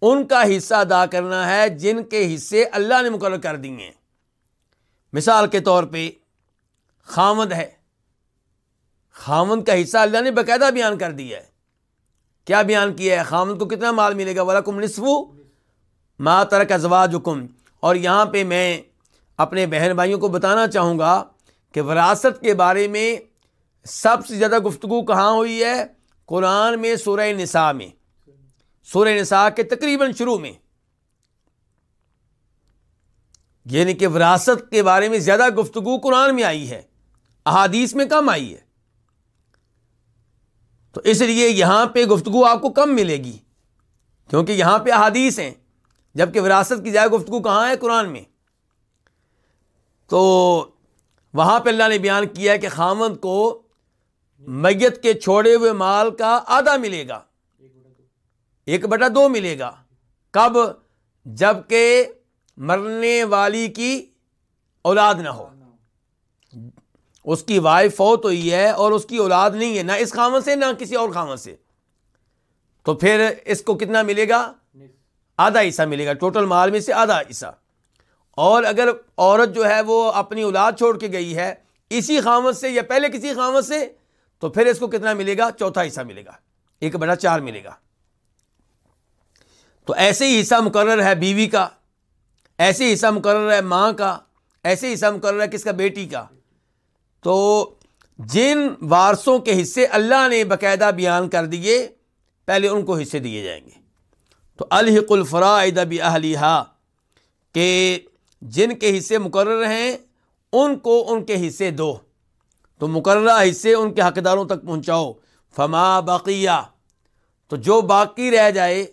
ان کا حصہ ادا کرنا ہے جن کے حصے اللہ نے مقرر کر دیے ہیں۔ مثال کے طور پہ خامد ہے۔ خامد کا حصہ اللہ نے باقاعدہ بیان کر دیا ہے۔ کیا بیان کیا ہے؟ خامد کو کتنا مال ملے گا؟ ولاکم نصف ماں ترک ازواج حکم اور یہاں پہ میں اپنے بہن بھائیوں کو بتانا چاہوں گا کہ وراثت کے بارے میں سب سے زیادہ گفتگو کہاں ہوئی ہے؟ قرآن میں، سورہ نساء میں۔ سورہ نساء کے تقریباً شروع میں۔ یعنی کہ وراثت کے بارے میں زیادہ گفتگو قرآن میں آئی ہے۔ احادیث میں کم آئی ہے۔ تو اس لیے یہاں پہ گفتگو آپ کو کم ملے گی۔ کیونکہ یہاں پہ احادیث ہیں۔ جبکہ وراثت کی زیادہ گفتگو کہاں ہے؟ قرآن میں۔ تو وہاں پہ اللہ نے بیان کیا کہ خامد کو میت کے چھوڑے ہوئے مال کا آدھا ملے گا۔ ایک بٹا دو ملے گا۔ کب؟ جبکہ مرنے والی کی اولاد نہ ہو۔ اس کی وائف فوت ہوئی ہے اور اس کی اولاد نہیں ہے، نہ اس خامن سے، نہ کسی اور خامن سے۔ تو پھر اس کو کتنا ملے گا؟ آدھا حصہ ملے گا۔ ٹوٹل مال میں سے آدھا حصہ۔ اور اگر عورت جو ہے وہ اپنی اولاد چھوڑ کے گئی ہے، اسی خامت سے یا پہلے کسی خامت سے، تو پھر اس کو کتنا ملے گا؟ چوتھا حصہ ملے گا۔ ایک بڑا چار ملے گا۔ تو ایسے ہی حصہ مقرر ہے بیوی کا، ایسے حصہ مقرر ہے ماں کا، ایسے حصہ مقرر ہے کس کا؟ بیٹی کا۔ تو جن وارثوں کے حصے اللہ نے باقاعدہ بیان کر دیے، پہلے ان کو حصے دیے جائیں گے۔ تو الحق الفرائد بھی اہلیہ کہ جن کے حصے مقرر ہیں، ان کو ان کے حصے دو۔ تو مقررہ حصے ان کے حقداروں تک پہنچاؤ۔ فما بقیہ تو جو باقی رہ جائے،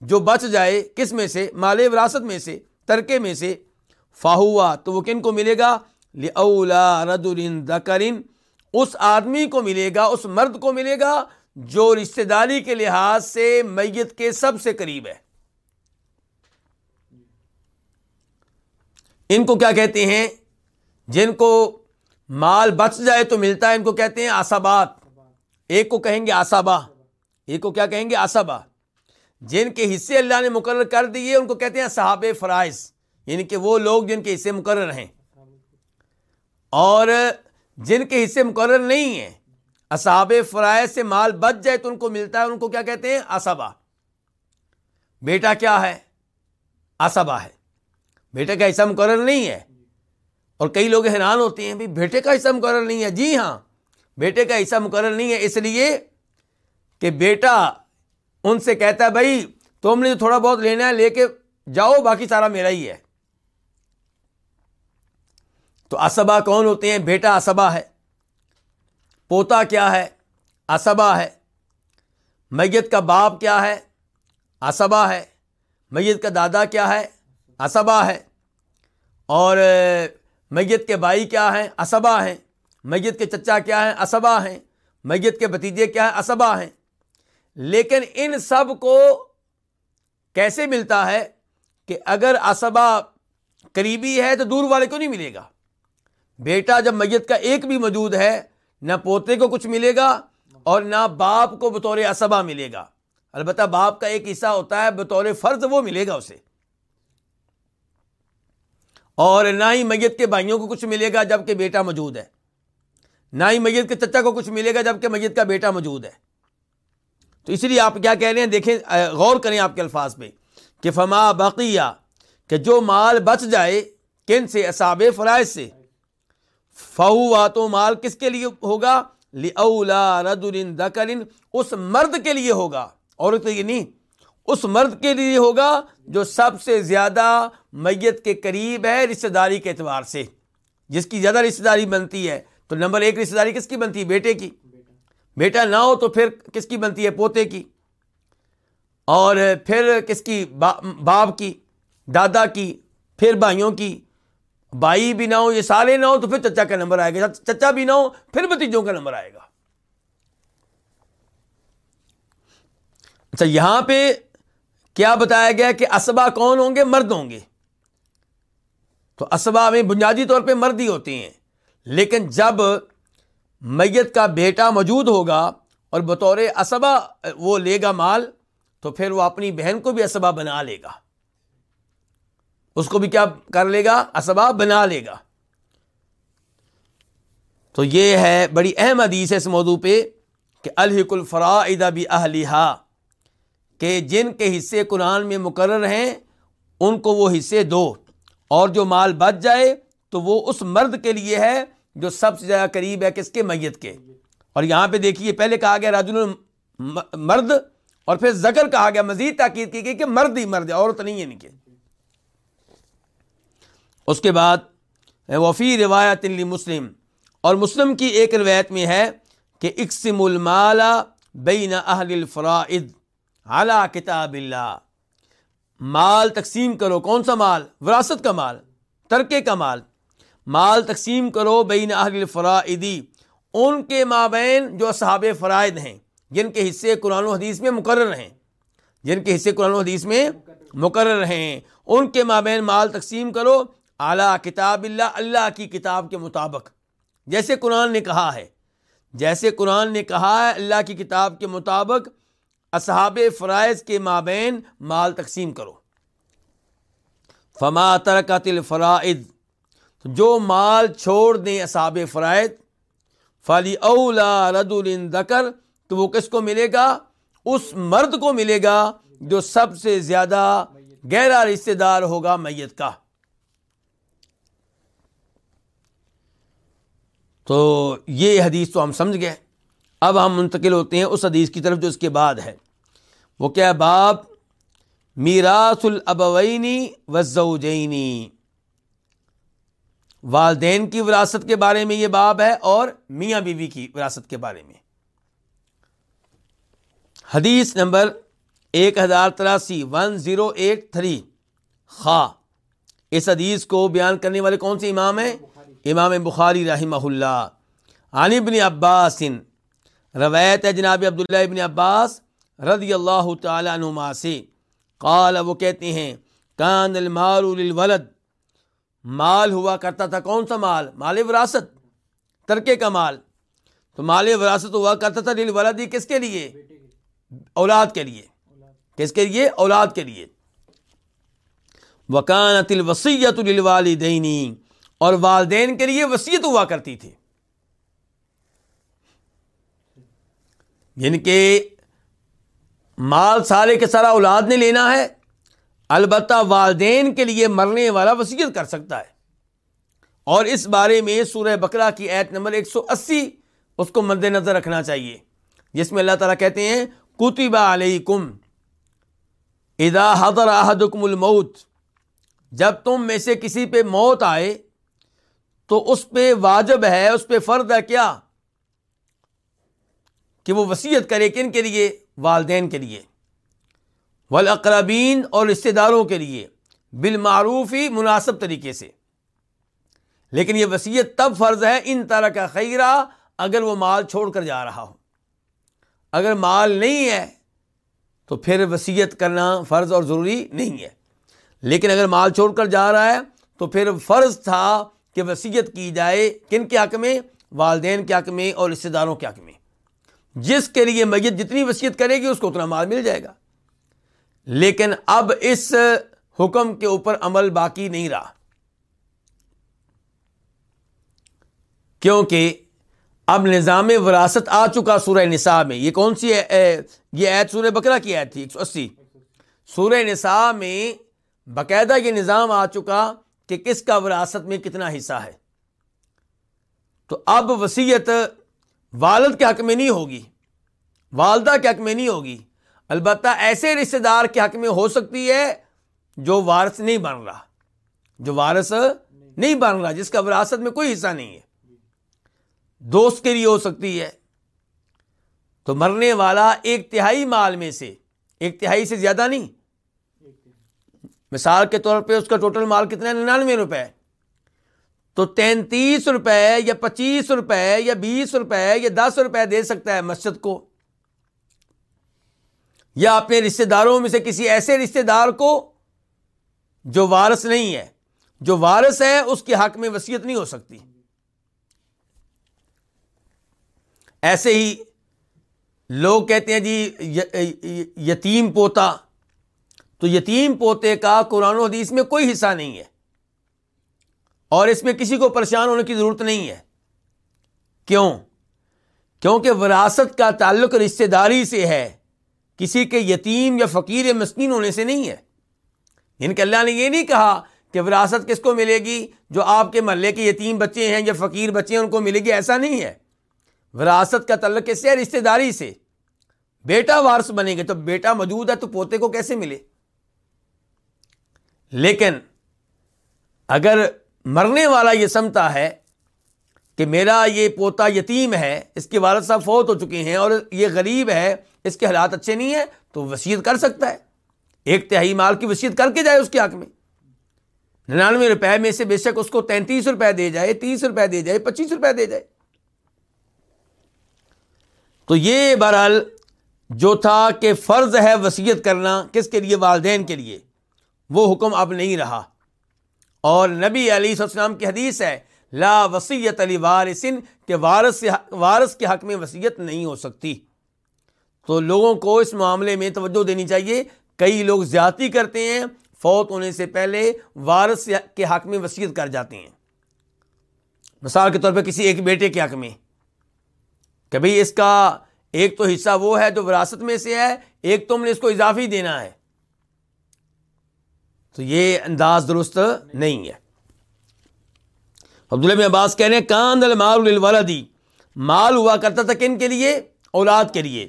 جو بچ جائے، کس میں سے؟ مال وراثت میں سے، ترکے میں سے۔ فاہوا تو وہ کن کو ملے گا؟ اولا رد الدکرین اس آدمی کو ملے گا، اس مرد کو ملے گا، جو رشتے داری کے لحاظ سے میت کے سب سے قریب ہے۔ ان کو کیا کہتے ہیں؟ جن کو مال بچ جائے تو ملتا ہے، ان کو کہتے ہیں آسابات ایک کو کہیں گے آسابا، ایک کو کیا کہیں گے آسابا۔ جن کے حصے اللہ نے مقرر کر دیے، ان کو کہتے ہیں صحاب فرائض یعنی کہ وہ لوگ جن کے حصے مقرر ہیں۔ اور جن کے حصے مقرر نہیں ہیں اصحاب فرائض سے مال بچ جائے تو ان کو ملتا ہے، ان کو کیا کہتے ہیں؟ آسابا۔ بیٹا کیا ہے؟ آسابا ہے۔ بیٹے کا حصہ مقرر نہیں ہے۔ اور کئی لوگ حیران ہوتے ہیں بھائی بیٹے کا حصہ مقرر نہیں ہے۔ جی ہاں بیٹے کا حصہ مقرر نہیں ہے۔ اس لیے کہ بیٹا ان سے کہتا ہے، بھائی، تم نے تھوڑا بہت لینا ہے، لے کے جاؤ، باقی سارا میرا ہی ہے۔ تو اسبا کون ہوتے ہیں؟ بیٹا اسبا ہے۔ پوتا کیا ہے؟ اسبا ہے۔ میت کا باپ کیا ہے؟ اسبا ہے۔ میت کا دادا کیا ہے؟ اسبا ہے۔ اور میت کے بھائی کیا ہیں؟ اسبا ہیں۔ میت کے چچا کیا ہیں؟ اسبا ہیں۔ میت کے بھتیجے کیا ہیں؟ اسبا ہیں۔ لیکن ان سب کو کیسے ملتا ہے کہ اگر اسبا قریبی ہے تو دور والے کو نہیں ملے گا؟ بیٹا جب میت کا ایک بھی موجود ہے، نہ پوتے کو کچھ ملے گا اور نہ باپ کو بطور اسبا ملے گا۔ البتہ باپ کا ایک حصہ ہوتا ہے، بطور فرض وہ ملے گا اسے۔ اور نہ ہی میت کے بھائیوں کو کچھ ملے گا جبکہ بیٹا موجود ہے۔ نہ ہی میت کے چچا کو کچھ ملے گا جبکہ میت کا بیٹا موجود ہے۔ تو اس لیے آپ کیا کہہ رہے ہیں؟ دیکھیں غور کریں آپ کے الفاظ پہ کہ فما بقیہ، کہ جو مال بچ جائے کن سے؟ اصاب فرائض سے۔ فہو تو مال کس کے لیے ہوگا؟ اولا رد دکرن اس مرد کے لیے ہوگا۔ اور تو یہ نہیں، اس مرد کے لیے ہوگا جو سب سے زیادہ میت کے قریب ہے رشتے داری کے اعتبار سے۔ جس کی زیادہ رشتے داری بنتی ہے، تو نمبر ایک رشتے داری کس کی بنتی ہے؟ بیٹے کی۔ بیٹا نہ ہو تو پھر کس کی بنتی ہے؟ پوتے کی۔ اور پھر کس کی؟ باپ کی، دادا کی، پھر بھائیوں کی۔ بھائی بھی نہ ہو، یہ سارے نہ ہو تو پھر چچا کا نمبر آئے گا۔ چچا بھی نہ ہو، پھر بتیجوں کا نمبر آئے گا۔ اچھا یہاں پہ کیا بتایا گیا کہ اسبا کون ہوں گے؟ مرد ہوں گے۔ تو اسبا میں بنیادی طور پہ مرد ہی ہیں۔ لیکن جب میت کا بیٹا موجود ہوگا اور بطور اسبا وہ لے گا مال، تو پھر وہ اپنی بہن کو بھی اسبا بنا لے گا۔ اس کو بھی کیا کر لے گا؟ اسبا بنا لے گا۔ تو یہ ہے بڑی اہم حدیث ہے اس موضوع پہ کہ الحق الفرا بھی اہلیہ کہ جن کے حصے قرآن میں مقرر ہیں، ان کو وہ حصے دو۔ اور جو مال بچ جائے تو وہ اس مرد کے لیے ہے جو سب سے زیادہ قریب ہے کس کے؟ میت کے۔ اور یہاں پہ دیکھیے، پہلے کہا گیا راج مرد، اور پھر زکر کہا گیا، مزید تاکید کی گئی کہ مرد ہی مرد ہے، عورت نہیں ہے ان کے۔ اس کے بعد وفی روایت مسلم۔ اور مسلم کی ایک روایت میں ہے کہ اقسم المال بین اہل الفرائد اعلیٰ کتاب اللہ۔ مال تقسیم کرو، کون سا مال؟ وراثت کا مال، ترکے کا مال۔ مال تقسیم کرو بین اہل الفرائدی ان کے مابین جو صحاب فرائد ہیں، جن کے حصے قرآن و حدیث میں مقرر ہیں۔ جن کے حصے قرآن و حدیث میں مقرر ہیں۔ ان کے مابین مال تقسیم کرو، اعلیٰ کتاب اللہ اللہ کی کتاب کے مطابق۔ جیسے قرآن نے کہا ہے، جیسے قرآن نے کہا ہے، اللہ کی کتاب کے مطابق اصحاب فرائض کے مابین مال تقسیم کرو۔ فما ترکت الفرائض۔ جو مال چھوڑ دیں اصحاب فرائض فلی اولا رد الدکر تو وہ کس کو ملے گا؟ اس مرد کو ملے گا جو سب سے زیادہ گہرا رشتے دار ہوگا میت کا۔ تو یہ حدیث تو ہم سمجھ گئے۔ اب ہم منتقل ہوتے ہیں اس حدیث کی طرف جو اس کے بعد ہے۔ وہ کیا باب میراث الابوینی وزوجینی والدین کی وراثت کے بارے میں یہ باب ہے اور میاں بیوی کی وراثت کے بارے میں۔ حدیث نمبر ایک ہزار تراسی ون زیرو ایٹ تھری خا اس حدیث کو بیان کرنے والے کون سے امام ہیں؟ امام بخاری رحمہ اللہ۔ عن ابن عباس روایت ہے جناب عبداللہ ابن عباس رضی اللہ تعالیٰ عنہما سے۔ قال، وہ کہتے ہیں، کان المال للولد مال ہوا کرتا تھا کون سا مال؟ مال وراثت، ترکے کا مال۔ تو مال وراثت ہوا کرتا تھا للولد کس کے لیے؟ اولاد کے لیے۔ کس کے لیے؟ اولاد کے لیے۔ وکانت الوسیت للوالدینی اور والدین کے لیے وسیعت ہوا کرتی تھی۔ جن کے مال سارے کے سارا اولاد نے لینا ہے، البتہ والدین کے لیے مرنے والا وسیعت کر سکتا ہے۔ اور اس بارے میں سورہ بکرا کی ایت نمبر ایک سو اسی اس کو مد نظر رکھنا چاہیے، جس میں اللہ تعالیٰ کہتے ہیں کتبہ علیکم ادا حضر احدکم الموت۔ جب تم میں سے کسی پہ موت آئے تو اس پہ واجب ہے، اس پہ فرد ہے کیا؟ کہ وہ وسیعت کرے کن کے لیے؟ والدین کے لیے۔ والاقربین اور رشتے داروں کے لیے۔ بالمعروف ہی مناسب طریقے سے۔ لیکن یہ وسیعت تب فرض ہے ان طرح کا خیرہ اگر وہ مال چھوڑ کر جا رہا ہو۔ اگر مال نہیں ہے تو پھر وسیعت کرنا فرض اور ضروری نہیں ہے۔ لیکن اگر مال چھوڑ کر جا رہا ہے تو پھر فرض تھا کہ وسیعت کی جائے کن کے حق میں؟ والدین کے حق میں اور رشتے داروں کے حق میں۔ جس کے لیے میت جتنی وسیعت کرے گی اس کو اتنا مال مل جائے گا۔ لیکن اب اس حکم کے اوپر عمل باقی نہیں رہا۔ کیونکہ اب نظام وراثت آ چکا سورہ نساء میں۔ یہ کون سی یہ ایت سورہ بکرا کی ایت تھی؟ ایک سو اسی۔ سورہ نساء میں باقاعدہ یہ نظام آ چکا کہ کس کا وراثت میں کتنا حصہ ہے۔ تو اب وسیعت والد کے حق میں نہیں ہوگی۔ والدہ کے حق میں نہیں ہوگی۔ البتہ ایسے رشتے دار کے حق میں ہو سکتی ہے جو وارث نہیں بن رہا۔ جو وارث نہیں بن رہا، جس کا وراثت میں کوئی حصہ نہیں ہے۔ دوست کے لیے ہو سکتی ہے۔ تو مرنے والا ایک تہائی مال میں سے، ایک تہائی سے زیادہ نہیں۔ مثال کے طور پہ اس کا ٹوٹل مال کتنا ہے؟ ننانوے روپے تو تینتیس روپے یا پچیس روپے یا بیس روپے یا دس روپے دے سکتا ہے مسجد کو یا اپنے رشتے داروں میں سے کسی ایسے رشتے دار کو جو وارث نہیں ہے۔ جو وارث ہے، اس کے حق میں وسیعت نہیں ہو سکتی۔ ایسے ہی لوگ کہتے ہیں جی یتیم پوتا۔ تو یتیم پوتے کا قرآن و حدیث میں کوئی حصہ نہیں ہے۔ اور اس میں کسی کو پریشان ہونے کی ضرورت نہیں ہے۔ کیوں؟ کیونکہ وراثت کا تعلق رشتے داری سے ہے، کسی کے یتیم یا فقیر یا مسکین ہونے سے نہیں ہے۔ یعنی ان کے اللہ نے یہ نہیں کہا کہ وراثت کس کو ملے گی، جو آپ کے محلے کے یتیم بچے ہیں یا فقیر بچے ہیں، ان کو ملے گی، ایسا نہیں ہے۔ وراثت کا تعلق کس سے رشتے داری سے۔ بیٹا وارث بنے گے تو بیٹا موجود ہے تو پوتے کو کیسے ملے؟ لیکن اگر مرنے والا یہ سمتا ہے کہ میرا یہ پوتا یتیم ہے، اس کے والد صاحب فوت ہو چکے ہیں اور یہ غریب ہے، اس کے حالات اچھے نہیں ہیں، تو وسیعت کر سکتا ہے۔ ایک تہائی مال کی وسیعت کر کے جائے اس کے حق میں۔ ننانوے روپے میں سے بے شک اس کو تینتیس روپے دے جائے، تیس روپے دے جائے، پچیس روپے دے جائے۔ تو یہ بہرحال جو تھا کہ فرض ہے وسیعت کرنا کس کے لیے؟ والدین کے لیے۔ وہ حکم اب نہیں رہا۔ اور نبی علی السلام کی حدیث ہے، لا وسیعت علی وارثن کہ وارث سے وارث کے حق میں وسیعت نہیں ہو سکتی۔ تو لوگوں کو اس معاملے میں توجہ دینی چاہیے۔ کئی لوگ زیادتی کرتے ہیں، فوت ہونے سے پہلے وارث کے حق میں وسیعت کر جاتے ہیں۔ مثال کے طور پہ کسی ایک بیٹے کے حق میں۔ کہ بھائی اس کا ایک تو حصہ وہ ہے جو وراثت میں سے ہے، ایک تو ہم نے اس کو اضافی دینا ہے۔ تو یہ انداز درست نہیں ہے۔ عبداللہ عباس کہہ رہے ہیں کاند المال الولدی مال ہوا کرتا تھا کن کے لیے؟ اولاد کے لیے۔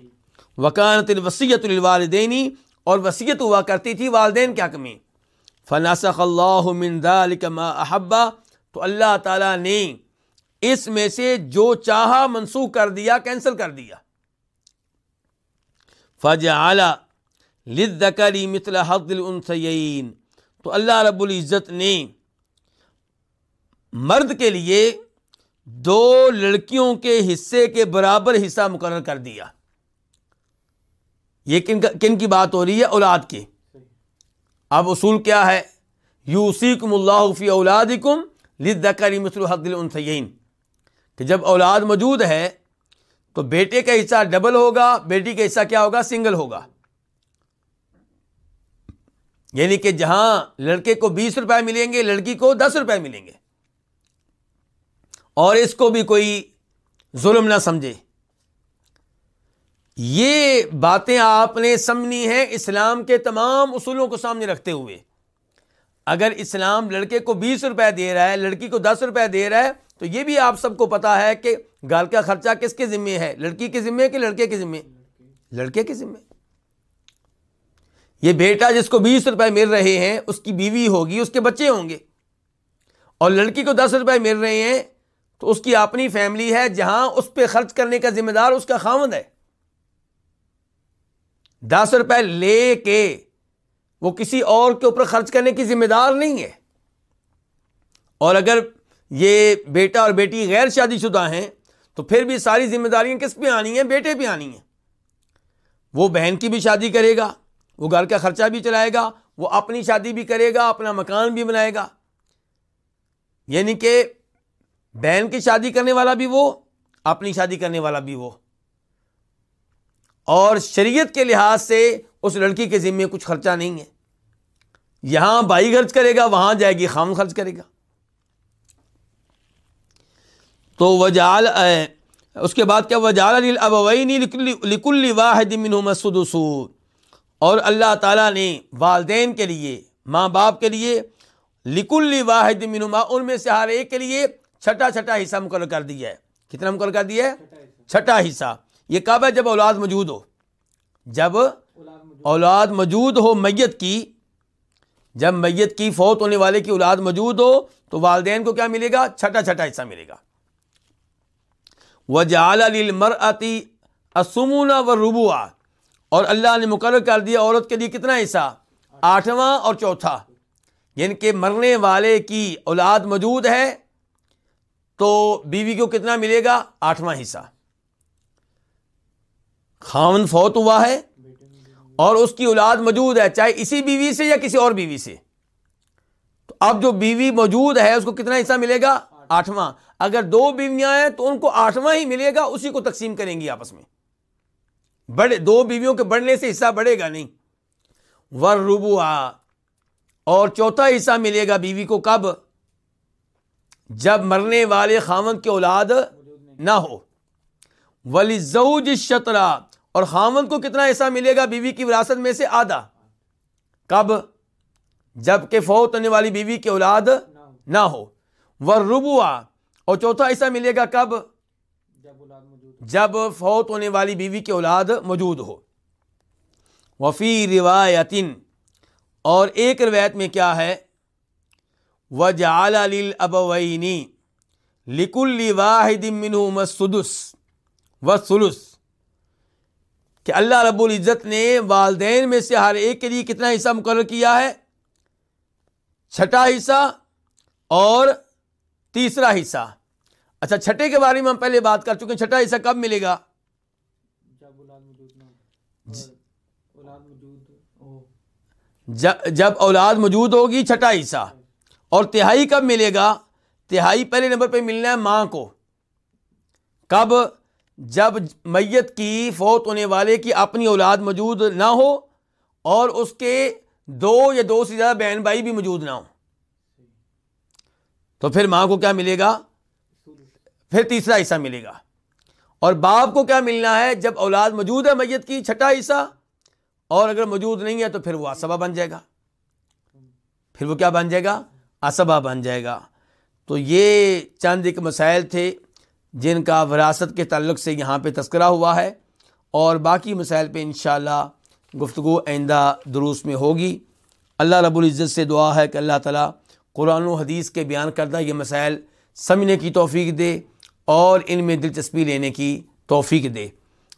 وکانت الوسیت الوالدینی اور وسیعت ہوا کرتی تھی والدین کے حق میں فناسخ اللہ من ذلك ما احبا تو اللہ تعالیٰ نے اس میں سے جو چاہا منسوخ کر دیا، کینسل کر دیا۔ فج اعلی لکری مثل حد الانثیین۔ تو اللہ رب العزت نے مرد کے لیے دو لڑکیوں کے حصے کے برابر حصہ مقرر کر دیا۔ یہ کن کن کی بات ہو رہی ہے؟ اولاد کی۔ اب اصول کیا ہے؟ یوسی کم اللہ فی اولاد کم لکری مثل حد الانثیین۔ کہ جب اولاد موجود ہے تو بیٹے کا حصہ ڈبل ہوگا، بیٹی کا حصہ کیا ہوگا؟ سنگل ہوگا۔ یعنی کہ جہاں لڑکے کو بیس روپے ملیں گے، لڑکی کو دس روپے ملیں گے۔ اور اس کو بھی کوئی ظلم نہ سمجھے۔ یہ باتیں آپ نے سمجھنی ہیں اسلام کے تمام اصولوں کو سامنے رکھتے ہوئے۔ اگر اسلام لڑکے کو بیس روپے دے رہا ہے، لڑکی کو دس روپے دے رہا ہے، تو یہ بھی آپ سب کو پتا ہے کہ گال کا خرچہ کس کے ذمے ہے؟ لڑکی کے ذمے کہ لڑکے کے ذمے؟ لڑکے کے ذمے۔ یہ بیٹا جس کو بیس روپے مل رہے ہیں، اس کی بیوی ہوگی، اس کے بچے ہوں گے۔ اور لڑکی کو دس روپے مل رہے ہیں، تو اس کی اپنی فیملی ہے، جہاں اس پہ خرچ کرنے کا ذمہ دار اس کا خامد ہے۔ دس روپے لے کے وہ کسی اور کے اوپر خرچ کرنے کی ذمہ دار نہیں ہے۔ اور اگر یہ بیٹا اور بیٹی غیر شادی شدہ ہیں، تو پھر بھی ساری ذمہ داریاں کس پہ آنی ہیں؟ بیٹے پہ آنی ہیں۔ وہ بہن کی بھی شادی کرے گا۔ وہ گھر کا خرچہ بھی چلائے گا، وہ اپنی شادی بھی کرے گا، اپنا مکان بھی بنائے گا۔ یعنی کہ بہن کی شادی کرنے والا بھی وہ، اپنی شادی کرنے والا بھی وہ۔ اور شریعت کے لحاظ سے اس لڑکی کے ذمے کچھ خرچہ نہیں ہے۔ یہاں بھائی خرچ کرے گا، وہاں جائے گی، خام خرچ کرے گا۔ تو وجال اس کے بعد کیا؟ وجال لکل واحد مسدسو اور اللہ تعالیٰ نے والدین کے لیے، ماں باپ کے لیے لکل واحد منہما، ان میں سے ہر ایک کے لیے چھٹا چھٹا حصہ مقرر کر دیا ہے۔ کتنا مقرر کر دیا ہے؟ چھٹا حصہ۔ یہ کب ہے؟ جب اولاد موجود ہو۔ جب اولاد موجود ہو میت کی، جب میت کی فوت ہونے والے کی اولاد موجود ہو، تو والدین کو کیا ملے گا؟ چھٹا چھٹا حصہ ملے گا۔ وہ جال علی اسمون و ربوا اور اللہ نے مقرر کر دیا عورت کے لیے کتنا حصہ؟ آٹھواں اور چوتھا۔ یعنی کہ مرنے والے کی اولاد موجود ہے تو بیوی کو کتنا ملے گا؟ آٹھواں حصہ۔ خامن فوت ہوا ہے اور اس کی اولاد موجود ہے، چاہے اسی بیوی سے یا کسی اور بیوی سے۔ تو اب جو بیوی موجود ہے، اس کو کتنا حصہ ملے گا؟ آٹھواں۔ اگر دو بیویاں ہیں تو ان کو آٹھواں ہی ملے گا، اسی کو تقسیم کریں گی آپس میں۔ بڑے دو بیویوں کے بڑھنے سے حصہ بڑھے گا نہیں۔ ور ربو اور چوتھا حصہ ملے گا بیوی کو کب؟ جب مرنے والے خامن کی اولاد نہ ہو۔ ولی زوج شطرا اور خامن کو کتنا حصہ ملے گا بیوی کی وراثت میں سے آدھا؟ کب؟ جبکہ فوت ہونے والی بیوی کی اولاد نہ ہو۔ ور ربوا اور چوتھا حصہ ملے گا کب؟ جب فوت ہونے والی بیوی کی اولاد موجود ہو۔ وفی روایتن، اور ایک روایت میں کیا ہے؟ و جال ابوئینی لک الواحد منہ سدس و سلس کہ اللہ رب العزت نے والدین میں سے ہر ایک کے لیے کتنا حصہ مقرر کیا ہے؟ چھٹا حصہ اور تیسرا حصہ۔ اچھا چھٹے کے بارے میں ہم پہلے بات کر چکے ہیں۔ چھٹا حصہ کب ملے گا؟ جب اولاد موجود ہوگی چھٹا حصہ۔ اور تہائی کب ملے گا؟ تہائی پہلے نمبر پہ ملنا ہے ماں کو۔ کب؟ جب میت کی فوت ہونے والے کی اپنی اولاد موجود نہ ہو اور اس کے دو یا دو سے زیادہ بہن بھائی بھی موجود نہ ہو تو پھر ماں کو کیا ملے گا؟ پھر تیسرا حصہ ملے گا۔ اور باپ کو کیا ملنا ہے؟ جب اولاد موجود ہے میت کی، چھٹا حصہ، اور اگر موجود نہیں ہے تو پھر وہ اسبا بن جائے گا۔ پھر وہ کیا بن جائے گا؟ اسبا بن جائے گا۔ تو یہ چند ایک مسائل تھے جن کا وراثت کے تعلق سے یہاں پہ تذکرہ ہوا ہے۔ اور باقی مسائل پہ انشاءاللہ گفتگو آئندہ دروس میں ہوگی۔ اللہ رب العزت سے دعا ہے کہ اللہ تعالیٰ قرآن و حدیث کے بیان کردہ یہ مسائل سمجھنے کی توفیق دے۔ اور ان میں دلچسپی لینے کی توفیق دے۔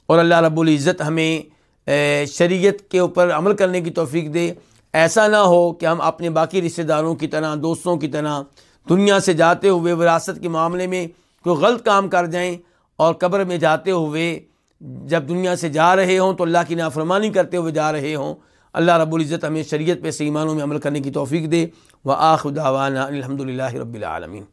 اور اللہ رب العزت ہمیں شریعت کے اوپر عمل کرنے کی توفیق دے۔ ایسا نہ ہو کہ ہم اپنے باقی رشتہ داروں کی طرح، دوستوں کی طرح دنیا سے جاتے ہوئے، وراثت کے معاملے میں کوئی غلط کام کر جائیں اور قبر میں جاتے ہوئے جب دنیا سے جا رہے ہوں تو اللہ کی نافرمانی کرتے ہوئے جا رہے ہوں، اللہ رب العزت ہمیں شریعت پہ سیمانوں میں عمل کرنے کی توفیق دے۔ وہ آخ داوانہ الحمد للہ رب العالمین۔